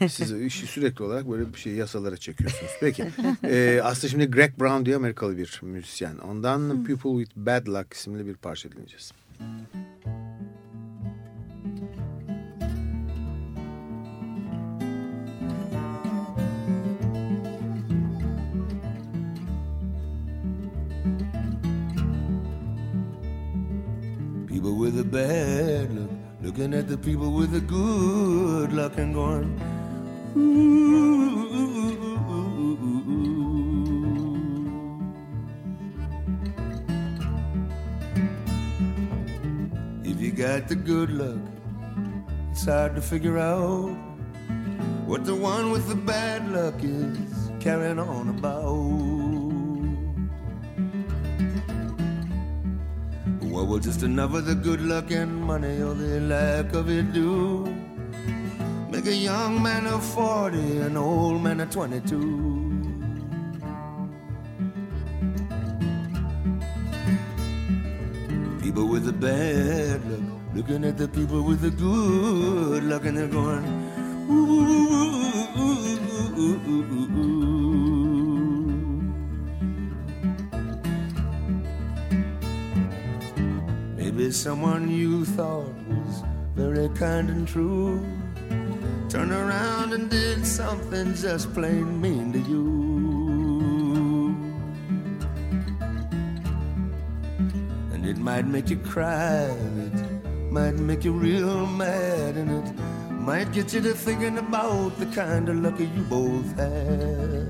[laughs] siz işi sürekli olarak böyle bir şey yasalara çekiyorsunuz. Peki e, Aslı şimdi Greg Brown diye Amerikalı bir müzisyen. Ondan People with Bad Luck isimli bir parça dinleyeceğiz. People with a bad look, looking at the people with a good luck and going, If you got the good luck, it's hard to figure out what the one with the bad luck is carrying on about. What will just enough of the good luck and money or the lack of it do? Make a young man of 40, an old man of 22. People with the bad luck, looking at the people with the good luck, and they're going, Someone you thought was very kind and true turned around and did something just plain mean to you. And it might make you cry, it might make you real mad, and it might get you to thinking about the kind of luck you both had.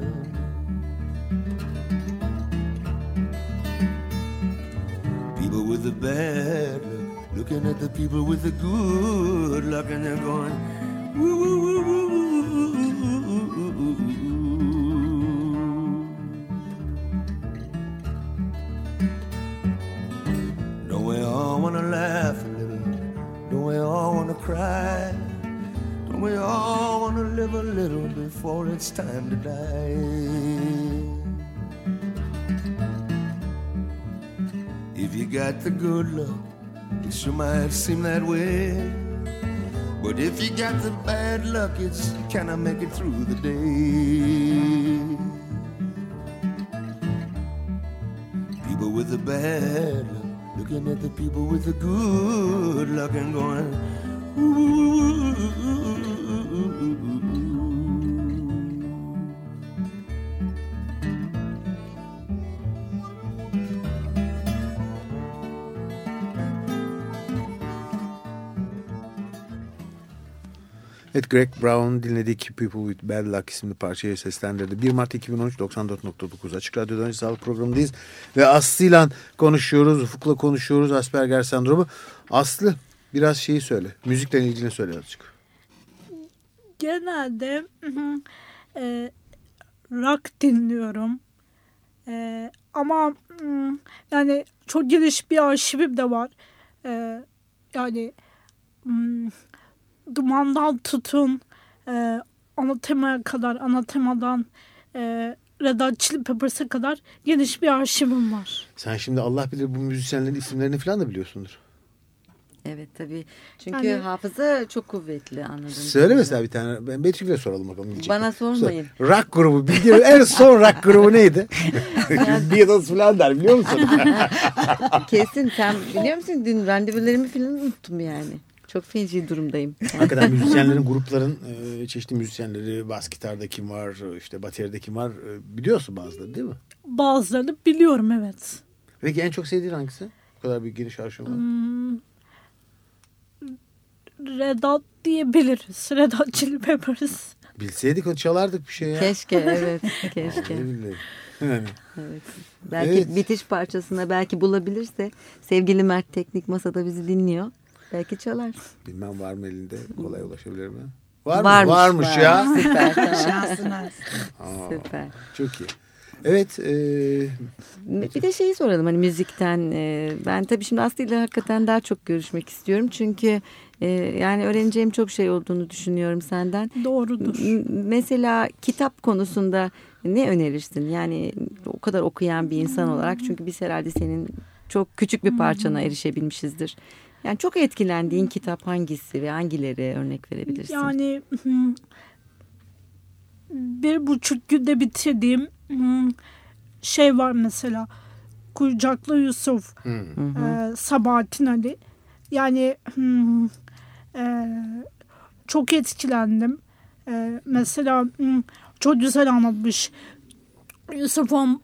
Looking at the people with the good luck, and they're going, "Woo, woo, woo, woo, woo, woo, woo, woo." Don't we all wanna laugh a little? Don't we all wanna cry? Don't we all wanna live a little before it's time to die? If you got the good luck, it sure might seem that way. But if you got the bad luck, it's I make it through the day? People with the bad luck, looking at the people with the good luck and going, ooh. Evet Greg Brown dinledik People with Bad Luck isimli parçayı seslendirdi. 1 Mart 2013 94.9 Açık Radyo'da Önce Sağlık programındayız. Ve Aslı'yla konuşuyoruz, Ufuk'la konuşuyoruz Asperger sendromu. Aslı biraz şeyi söyle. Müzikle ilgili söyle azıcık. Genelde e, rock dinliyorum. E, ama mm, yani çok geniş bir arşivim de var. E, yani mm, dumandan tutun e, anatemaya kadar anatemadan e, Red Hot Chili Peppers'a kadar geniş bir arşivim var. Sen şimdi Allah bilir bu müzisyenlerin isimlerini falan da biliyorsundur. Evet tabii. Çünkü Yani- hafıza çok kuvvetli anladım. Söyle mesela bir tane. Ben Betül'e soralım bakalım. diyecek Bana sormayın. Sor. Rock grubu. Bildiğin en son rock grubu neydi? [laughs] [laughs] Beatles falan der biliyor musun? [laughs] Kesin sen biliyor musun dün randevularımı falan unuttum yani. Çok feci durumdayım. Hakikaten [laughs] müzisyenlerin, grupların e, çeşitli müzisyenleri, bas gitarda kim var, işte bateride kim var e, biliyorsun bazıları değil mi? Bazılarını biliyorum evet. Peki en çok sevdiğin hangisi? Bu kadar bir geniş arşiv var. Hmm, Red Hot diyebiliriz. Red Hot Chili Peppers. Bilseydik o çalardık bir şey ya. Keşke evet keşke. Yani. Evet. Belki Evet. bitiş parçasına belki bulabilirse sevgili Mert Teknik Masada bizi dinliyor. Belki çalar. Bilmem var mı elinde kolay ulaşabilir mi? Var Varmış, mı? Varmış var. ya. Süper [laughs] tamam. Aa, Süper. çok iyi. Evet. E, Bir de şeyi soralım hani müzikten. e, ben tabii şimdi Aslı ile hakikaten daha çok görüşmek istiyorum. Çünkü e, yani öğreneceğim çok şey olduğunu düşünüyorum senden. Doğrudur. M- Mesela kitap konusunda ne önerirsin? Yani o kadar okuyan bir insan olarak çünkü biz herhalde senin çok küçük bir parçana erişebilmişizdir. Yani çok etkilendiğin kitap hangisi ve hangileri örnek verebilirsin? Yani hmm, bir buçuk günde bitirdiğim hmm, şey var mesela. Kucaklı Yusuf, e, Sabahattin Ali. Yani hmm, e, çok etkilendim. E, mesela hmm, çok güzel anlatmış. Yusuf'un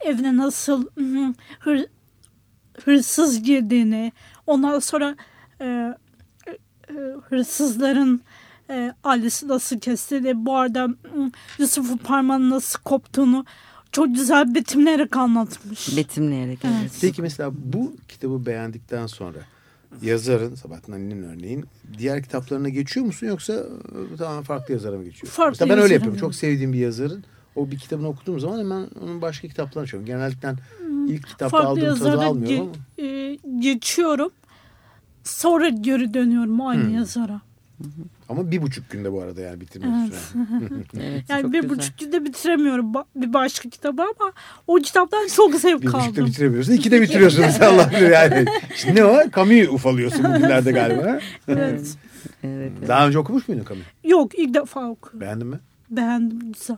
evine nasıl hmm, hır, hırsız girdiğini, ondan sonra e, e, hırsızların e, ailesi nasıl kestiğini, bu arada Yusuf'un parmağının nasıl koptuğunu çok güzel betimleyerek anlatmış. Betimleyerek. Evet. evet. Peki mesela bu kitabı beğendikten sonra yazarın Sabahattin Ali'nin örneğin diğer kitaplarına geçiyor musun yoksa tamamen farklı yazara mı geçiyor? Farklı mesela ben öyle yapıyorum. Çok sevdiğim bir yazarın o bir kitabını okuduğum zaman hemen onun başka kitaplarını açıyorum. Genellikle ilk kitapta Farklı aldığım tadı almıyorum ama. ge- e, geçiyorum. Sonra geri dönüyorum aynı Hmm. yazara. Ama bir buçuk günde bu arada yani bitirmek Evet. süren. [laughs] Evet, Yani bir güzel. buçuk günde bitiremiyorum bir başka kitabı ama o kitaptan çok zevk Bir buçukta aldım. bitiremiyorsun. İkide [laughs] bitiriyorsun Allah bilir yani. Şimdi ne o? Camus'u ufalıyorsun bugünlerde galiba. Evet. Evet, evet. Daha önce okumuş muydun Camus? Yok ilk defa okuyorum. Beğendin mi? Beğendim güzel.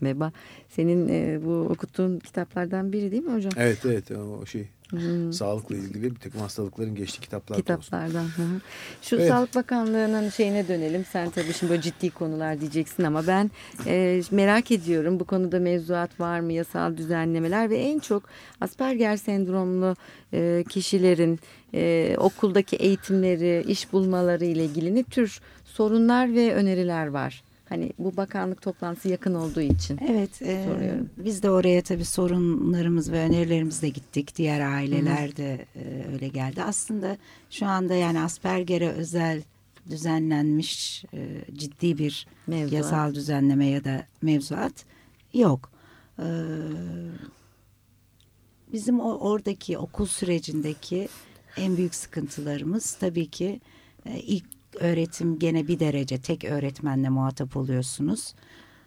Meba. Senin e, bu okuttuğun kitaplardan biri değil mi hocam? Evet evet o şey Hmm. sağlıkla ilgili bir takım hastalıkların geçtiği kitaplar. Kitaplardan. hı. Şu Evet. Sağlık Bakanlığı'nın şeyine dönelim. Sen tabii şimdi böyle ciddi konular diyeceksin ama ben e, merak ediyorum. Bu konuda mevzuat var mı? Yasal düzenlemeler ve en çok Asperger sendromlu e, kişilerin e, okuldaki eğitimleri, iş bulmaları ile ilgili ne tür sorunlar ve öneriler var? Hani bu bakanlık toplantısı yakın olduğu için. Evet, e, Soruyorum. biz de oraya tabii sorunlarımız ve önerilerimizle gittik. Diğer aileler de e, öyle geldi. Aslında şu anda yani Asperger'e özel düzenlenmiş e, ciddi bir Mevzuat. yasal düzenleme ya da mevzuat yok. E, bizim o oradaki okul sürecindeki en büyük sıkıntılarımız tabii ki e, ilk öğretim gene bir derece tek öğretmenle muhatap oluyorsunuz.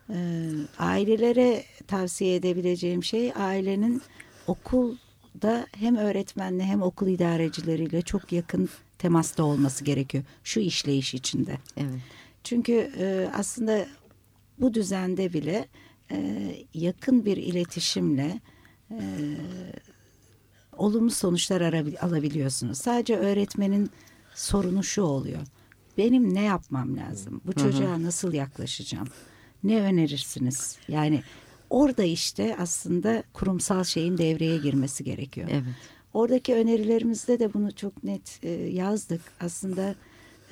E, ailelere tavsiye edebileceğim şey ailenin okulda hem öğretmenle hem okul idarecileriyle çok yakın temasta olması gerekiyor şu işleyiş içinde. Evet. Çünkü e, aslında bu düzende bile e, yakın bir iletişimle e, olumlu sonuçlar alabiliyorsunuz. Sadece öğretmenin sorunu şu oluyor. Benim ne yapmam lazım? Bu çocuğa nasıl yaklaşacağım? Ne önerirsiniz? Yani orada işte aslında kurumsal şeyin devreye girmesi gerekiyor. Evet. Oradaki önerilerimizde de bunu çok net e, yazdık. Aslında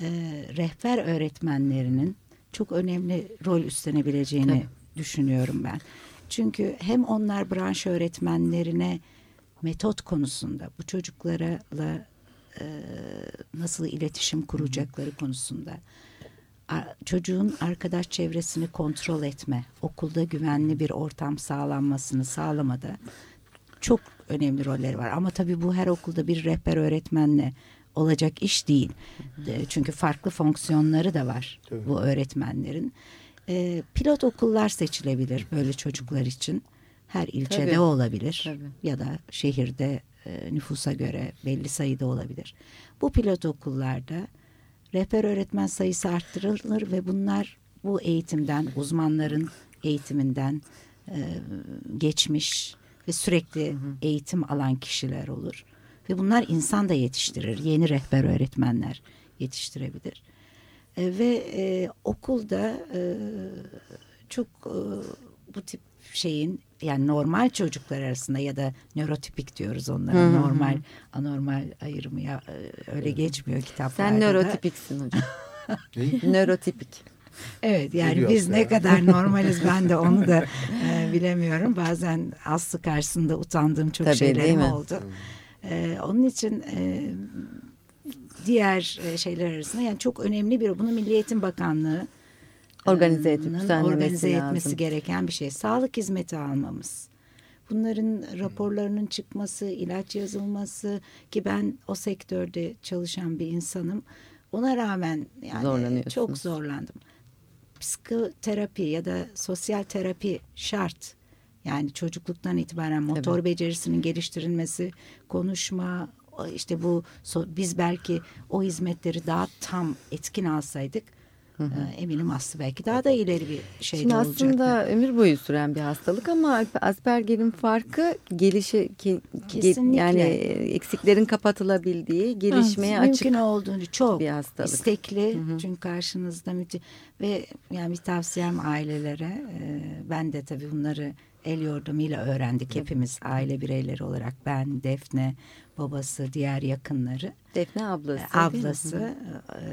e, rehber öğretmenlerinin çok önemli rol üstlenebileceğini Tabii. düşünüyorum ben. Çünkü hem onlar branş öğretmenlerine metot konusunda bu çocuklarla e, nasıl iletişim kuracakları konusunda çocuğun arkadaş çevresini kontrol etme, okulda güvenli bir ortam sağlanmasını sağlamada çok önemli rolleri var. Ama tabii bu her okulda bir rehber öğretmenle olacak iş değil. E, Çünkü farklı fonksiyonları da var Tabii. bu öğretmenlerin. E, pilot okullar seçilebilir böyle çocuklar için. Her ilçede Tabii. olabilir Tabii. ya da şehirde e, nüfusa göre belli sayıda olabilir. Bu pilot okullarda rehber öğretmen sayısı arttırılır ve bunlar bu eğitimden, uzmanların eğitiminden e, geçmiş ve sürekli eğitim alan kişiler olur. Ve bunlar insan da yetiştirir. Yeni rehber öğretmenler yetiştirebilir. E, ve e, okulda e, çok e, bu tip şeyin yani normal çocuklar arasında ya da nörotipik diyoruz onlara. Hı hı hı. Normal, anormal ayrımı ya, e, öyle geçmiyor kitaplarda. Sen nörotipiksin hocam. [laughs] Nörotipik. Evet yani diyor biz aslında ne ya? kadar normaliz ben de onu da [laughs] e, bilemiyorum. Bazen Aslı karşısında utandığım çok Tabii, değil şeylerim mi? oldu. E, onun için e, diğer e, şeyler arasında yani çok önemli bir bunu Milli Eğitim Bakanlığı Organize edip düzenlemesi organize etmesi lazım. gereken bir şey. Sağlık hizmeti almamız. Bunların raporlarının çıkması, ilaç yazılması ki ben o sektörde çalışan bir insanım. Ona rağmen yani çok zorlandım. psikoterapi ya da sosyal terapi şart. Yani çocukluktan itibaren motor Tabii. becerisinin geliştirilmesi, konuşma, işte bu biz belki o hizmetleri daha tam etkin alsaydık e, eminim Aslı belki daha da ileri bir şey Şimdi olacaktı. aslında ömür boyu süren bir hastalık ama Asperger'in farkı gelişi Kesinlikle. yani e, eksiklerin kapatılabildiği, gelişmeye açık mümkün olduğunu çok bir hastalık. istekli çünkü karşınızda müthiş ve yani bir tavsiyem ailelere e, ben de tabii bunları el yordamıyla öğrendik hepimiz aile bireyleri olarak ben Defne babası diğer yakınları Defne ablası. e, ablası e,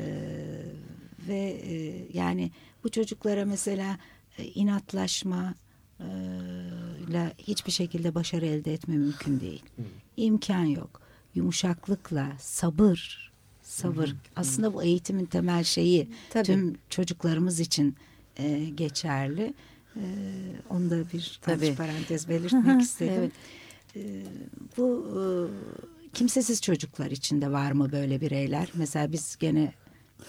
ve e, yani bu çocuklara mesela e, inatlaşma e, ile hiçbir şekilde başarı elde etme mümkün değil. İmkan yok. Yumuşaklıkla sabır, sabır. Aslında bu eğitimin temel şeyi Tabii. tüm çocuklarımız için e, geçerli. E, onu da bir Tabii. parantez belirtmek istedim. Evet. E, bu e, kimsesiz çocuklar için de var mı böyle bireyler? Mesela biz gene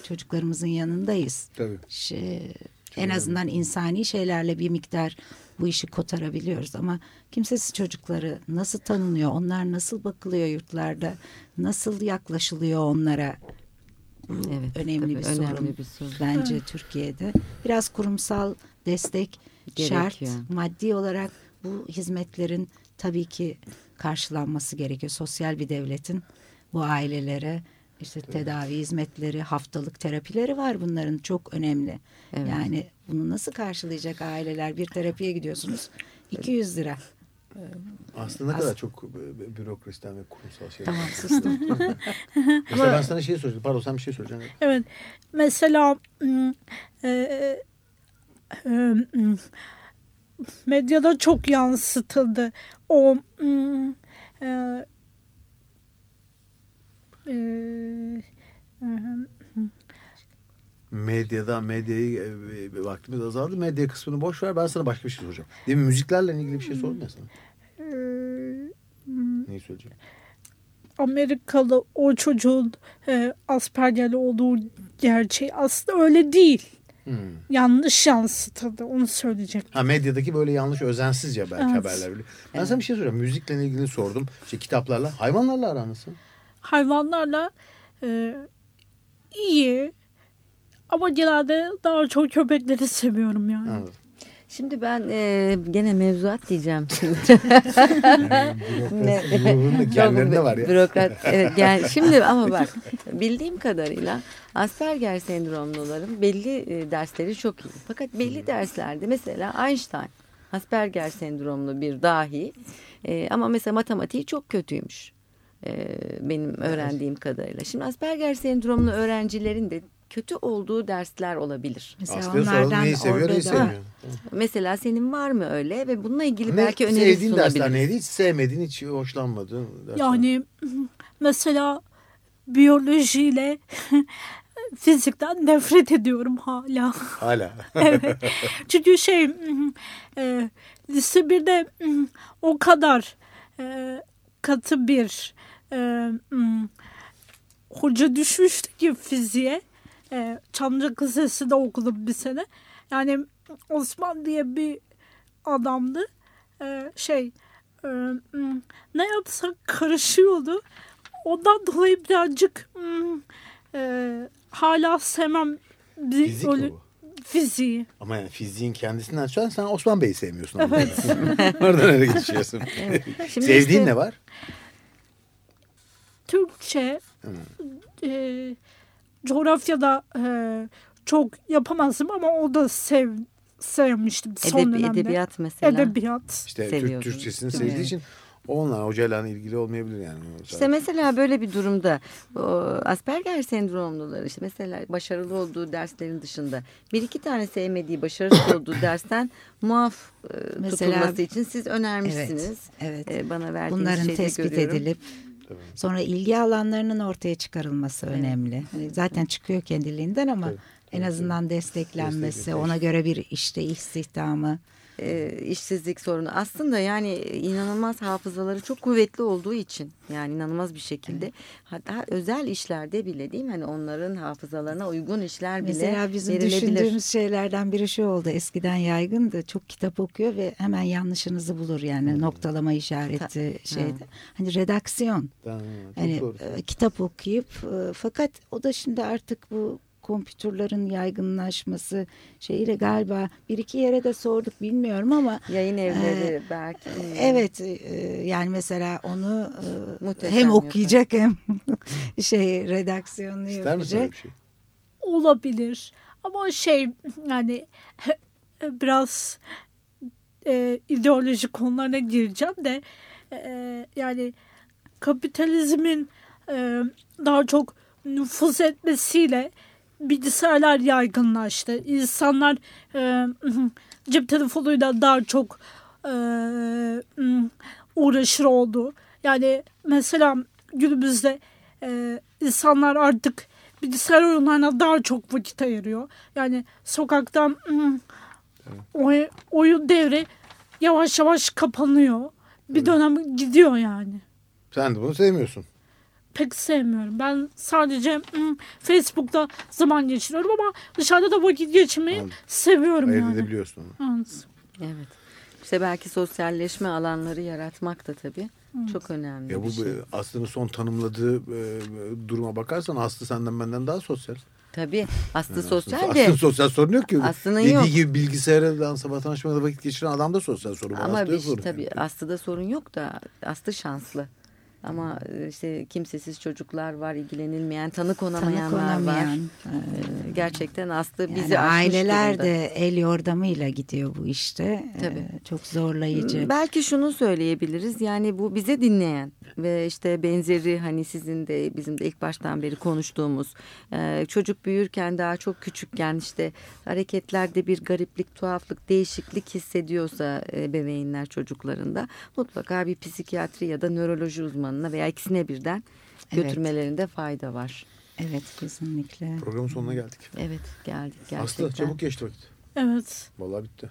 çocuklarımızın yanındayız. Tabii. Şey, en azından insani şeylerle bir miktar bu işi kotarabiliyoruz ama kimsesiz çocukları nasıl tanınıyor? Onlar nasıl bakılıyor yurtlarda? Nasıl yaklaşılıyor onlara? Evet, önemli bir önemli sorun. bir sorun. Bence Türkiye'de biraz kurumsal destek şart. Gerekiyor. Maddi olarak bu hizmetlerin tabii ki karşılanması gerekiyor. Sosyal bir devletin bu ailelere işte tedavi hizmetleri, haftalık terapileri var bunların çok önemli. Evet. Yani bunu nasıl karşılayacak aileler? Bir terapiye gidiyorsunuz 200 lira. Aslında ne kadar çok bürokrasiden ve kurumsal şeyler. Tamam sustum. [laughs] Mesela ben sana şey soracağım. Pardon sen bir şey soracaksın. Evet. Mesela e, e, medyada çok yansıtıldı. O e, Medyada medyayı vaktimiz azaldı. Medya kısmını boş ver. Ben sana başka bir şey soracağım. Değil mi? Müziklerle ilgili bir şey sordum ya sana. Neyi söyleyeceğim? Amerikalı o çocuğun e, Asperger'li olduğu gerçeği aslında öyle değil. Hmm. Yanlış yansıtıldı. Onu söyleyecek. Ha medyadaki böyle yanlış özensizce belki Evet. haberler. Ben sana bir şey soracağım. Müzikle ilgili sordum. İşte kitaplarla. Hayvanlarla aran nasıl? Hayvanlarla e, iyi ama genelde daha çok köpekleri seviyorum yani. Anladım. Şimdi ben e, gene mevzuat diyeceğim. [laughs] Genlerinde Çok var ya. Bürokrat. Evet, gel. Şimdi ama bak bildiğim kadarıyla Asperger sendromluların belli e, dersleri çok iyi. Fakat belli derslerde mesela Einstein Asperger sendromlu bir dahi e, ama mesela matematiği çok kötüymüş. E, benim öğrendiğim kadarıyla. Şimdi Asperger sendromlu öğrencilerin de kötü olduğu dersler olabilir. Mesela soralım onlardan neyi seviyor orada neyi da- sevmiyor. Mesela senin var mı öyle ve bununla ilgili Ne, belki öneri sevdiğin dersler neydi? Hiç sevmediğin, hiç hoşlanmadığın dersler. Yani mesela biyolojiyle [laughs] fizikten nefret ediyorum hala. Hala. [laughs] evet. Çünkü şey e, lise 1'de o kadar e, katı bir e, m, hoca düşmüştü ki fiziğe. E, Çamlıca Lisesi'de okudum bir sene. Yani Osman diye bir adamdı. E, şey e, m, ne yapsak karışıyordu. Ondan dolayı birazcık m, e, hala sevmem bir Fizik mi öyle- bu? fiziği. Ama yani fiziğin kendisinden sonra sen Osman Bey'i sevmiyorsun. Evet. [laughs] Oradan öyle geçiyorsun. Şimdi Sevdiğin işte- ne var? Türkçe e, coğrafyada e, çok yapamazdım ama o da sev, sevmiştim son Edeb- dönemde. edebiyat mesela. Edebiyat. İşte Türk. Türkçesini Evet. sevdiği için onunla hocayla ilgili olmayabilir yani. İşte mesela böyle bir durumda o Asperger sendromluları işte mesela başarılı olduğu derslerin dışında bir iki tane sevmediği başarısız olduğu [coughs] dersten muaf e, Mesela- tutulması için siz önermişsiniz. Evet, evet. E, bana verdiğiniz Bunların tespit görüyorum. edilip sonra ilgi alanlarının ortaya çıkarılması önemli. Hani zaten çıkıyor kendiliğinden ama Evet, en evet, azından desteklenmesi, Desteklenmesi. ona göre bir işte istihdamı e, işsizlik sorunu. Aslında yani inanılmaz hafızaları çok kuvvetli olduğu için yani inanılmaz bir şekilde hatta özel işlerde bile değil mi? Hani onların hafızalarına uygun işler bile Mesela bizim düşündüğümüz şeylerden biri şu oldu. Eskiden yaygındı. Çok kitap okuyor ve hemen yanlışınızı bulur yani noktalama işareti şeyde. Hani redaksiyon. Tamam, Hani doğru. e, kitap okuyup e, fakat o da şimdi artık bu kompütürlerin yaygınlaşması şeyiyle galiba bir iki yere de sorduk bilmiyorum ama Yayın evleri belki. evet e, yani mesela onu e, Muhteşem hem yapar. okuyacak hem [laughs] şey redaksiyonunu İster yapacak. bir şey? olabilir. Ama şey yani [laughs] biraz e, ideoloji konularına gireceğim de e, yani kapitalizmin e, daha çok nüfuz etmesiyle bilgisayarlar yaygınlaştı. İnsanlar e, cep telefonuyla daha çok e, uğraşır oldu. Yani mesela günümüzde e, insanlar artık bilgisayar oyunlarına daha çok vakit ayırıyor. Yani sokakta hmm, oy- oyun devri yavaş yavaş kapanıyor. Bir dönem gidiyor yani. Sen de bunu sevmiyorsun. Pek sevmiyorum. Ben sadece hmm, Facebook'ta zaman geçiriyorum ama dışarıda da vakit geçirmeyi Anladım. seviyorum Ayırt yani. edebiliyorsun onu. Evet. Evet. İşte belki sosyalleşme alanları yaratmak da tabii çok önemli Ya bir bu şey. bu Aslı'nın son tanımladığı e, duruma bakarsan Aslı senden benden daha sosyal. Tabii Aslı Yani sosyal Aslı- de Aslı'nın [laughs] sosyal sorunu yok ki. Aslı'nın Dediği yok. gibi bilgisayara dansa vatandaşmada vakit geçiren adam da sosyal sorun var. ama Aslı'da bir, yok sorun. tabii Aslı'da sorun yok da Aslı şanslı. Ama e, işte kimsesiz çocuklar var, ilgilenilmeyen, tanı konamayanlar Tanı var. konamayan, Ee, Gerçekten Aslı Yani bizi aileler durumda. de el yordamıyla gidiyor bu işte. Tabii. Ee, çok zorlayıcı. Belki şunu söyleyebiliriz yani bu bize dinleyen ve işte benzeri hani sizin de bizim de ilk baştan beri konuştuğumuz e, çocuk büyürken daha çok küçükken işte hareketlerde bir gariplik, tuhaflık, değişiklik hissediyorsa ebeveynler çocuklarında mutlaka bir psikiyatri ya da nöroloji uzmanına veya ikisine birden Evet. götürmelerinde fayda var. Evet kesinlikle. Programın sonuna geldik. Evet geldik gerçekten. Aslı çabuk geçti vakit. Evet. Vallahi bitti.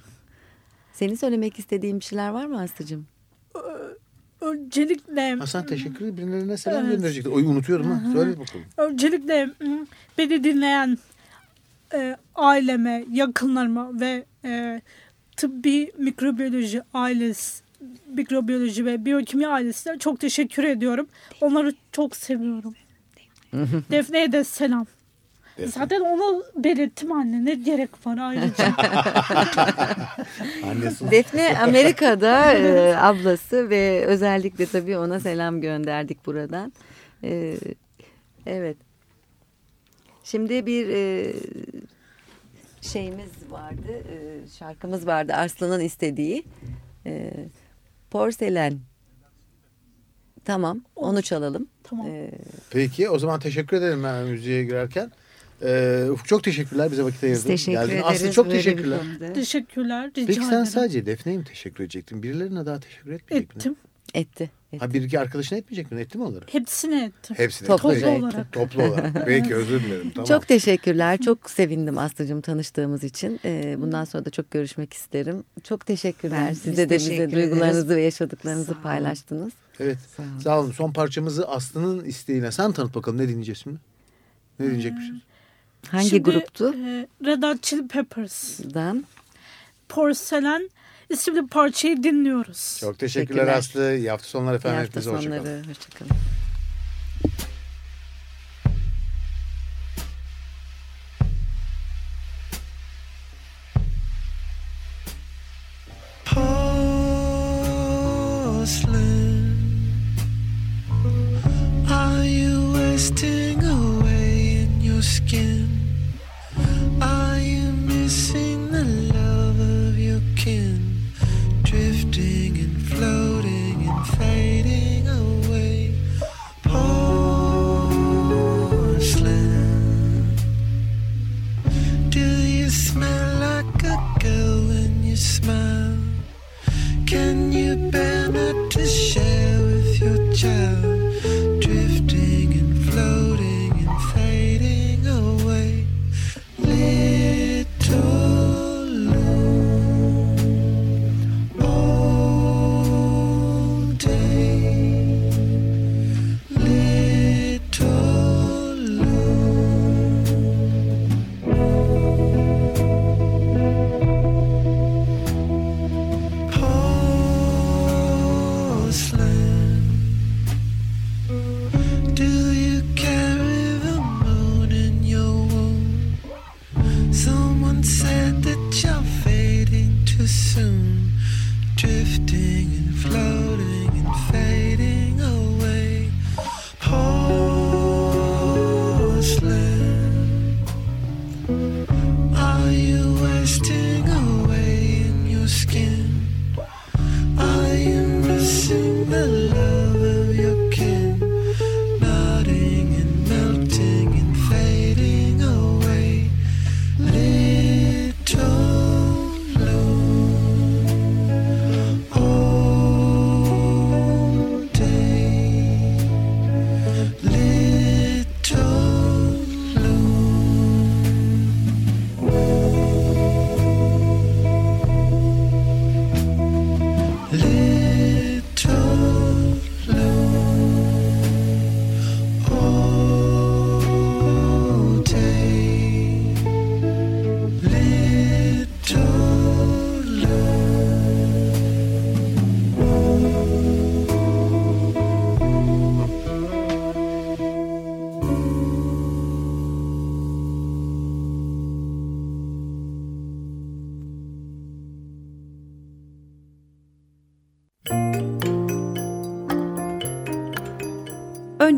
Senin söylemek istediğin bir şeyler var mı Aslı'cığım? Öncelikle Hasan teşekkür ederim. Birilerine selam Evet. gönderecekti. Oy unutuyorum ha. Söyle bakalım. Öncelikle beni dinleyen e, aileme, yakınlarıma ve e, tıbbi mikrobiyoloji ailesi, mikrobiyoloji ve biyokimya ailesine çok teşekkür ediyorum. Onları çok seviyorum. Defne'ye de selam. Zaten onu belirttim anne. Ne gerek var ayrıca. [laughs] Defne Amerika'da [laughs] e, ablası ve özellikle tabii ona selam gönderdik buradan. E, evet. Şimdi bir e, şeyimiz vardı, e, şarkımız vardı Arslan'ın istediği. E, porselen. Tamam, onu çalalım. Tamam. E, Peki o zaman teşekkür ederim ben müziğe girerken. Ee, Ufuk çok teşekkürler bize vakit ayırdın. teşekkür Geldin. ederiz. Aslı çok teşekkürler. Teşekkürler. Rica Peki sen ederim. sadece Defne'ye mi teşekkür edecektin? Birilerine daha teşekkür etmeyecek Ettim. miydin? etti. Etti. Ha bir iki arkadaşına etmeyecek mi? Etti mi onları? Hepsini ettim. Hepsini. Toplu etti. olarak. Toplu olarak. [laughs] Peki özür dilerim. Tamam. Çok teşekkürler. Çok sevindim Aslı'cığım tanıştığımız için. Ee, bundan sonra da çok görüşmek isterim. Çok teşekkürler. Ben- Size de teşekkür bize duygularınızı ederiz. ve yaşadıklarınızı Sağ paylaştınız. Evet. Sağ olun. Sağ olun. Son parçamızı Aslı'nın isteğine. Sen tanıt bakalım ne dinleyeceğiz şimdi? Ne dinleyecekmişiz? Hangi Şimdi, gruptu? e, Red Hot Chili Peppers'dan Dan. Porselen isimli parçayı dinliyoruz. Çok teşekkürler, Teşekkürler. Aslı. İyi hafta sonları İyi efendim. hafta Hepinize hoşçakalın. sonları. Hoşçakalın. porcelain? the love?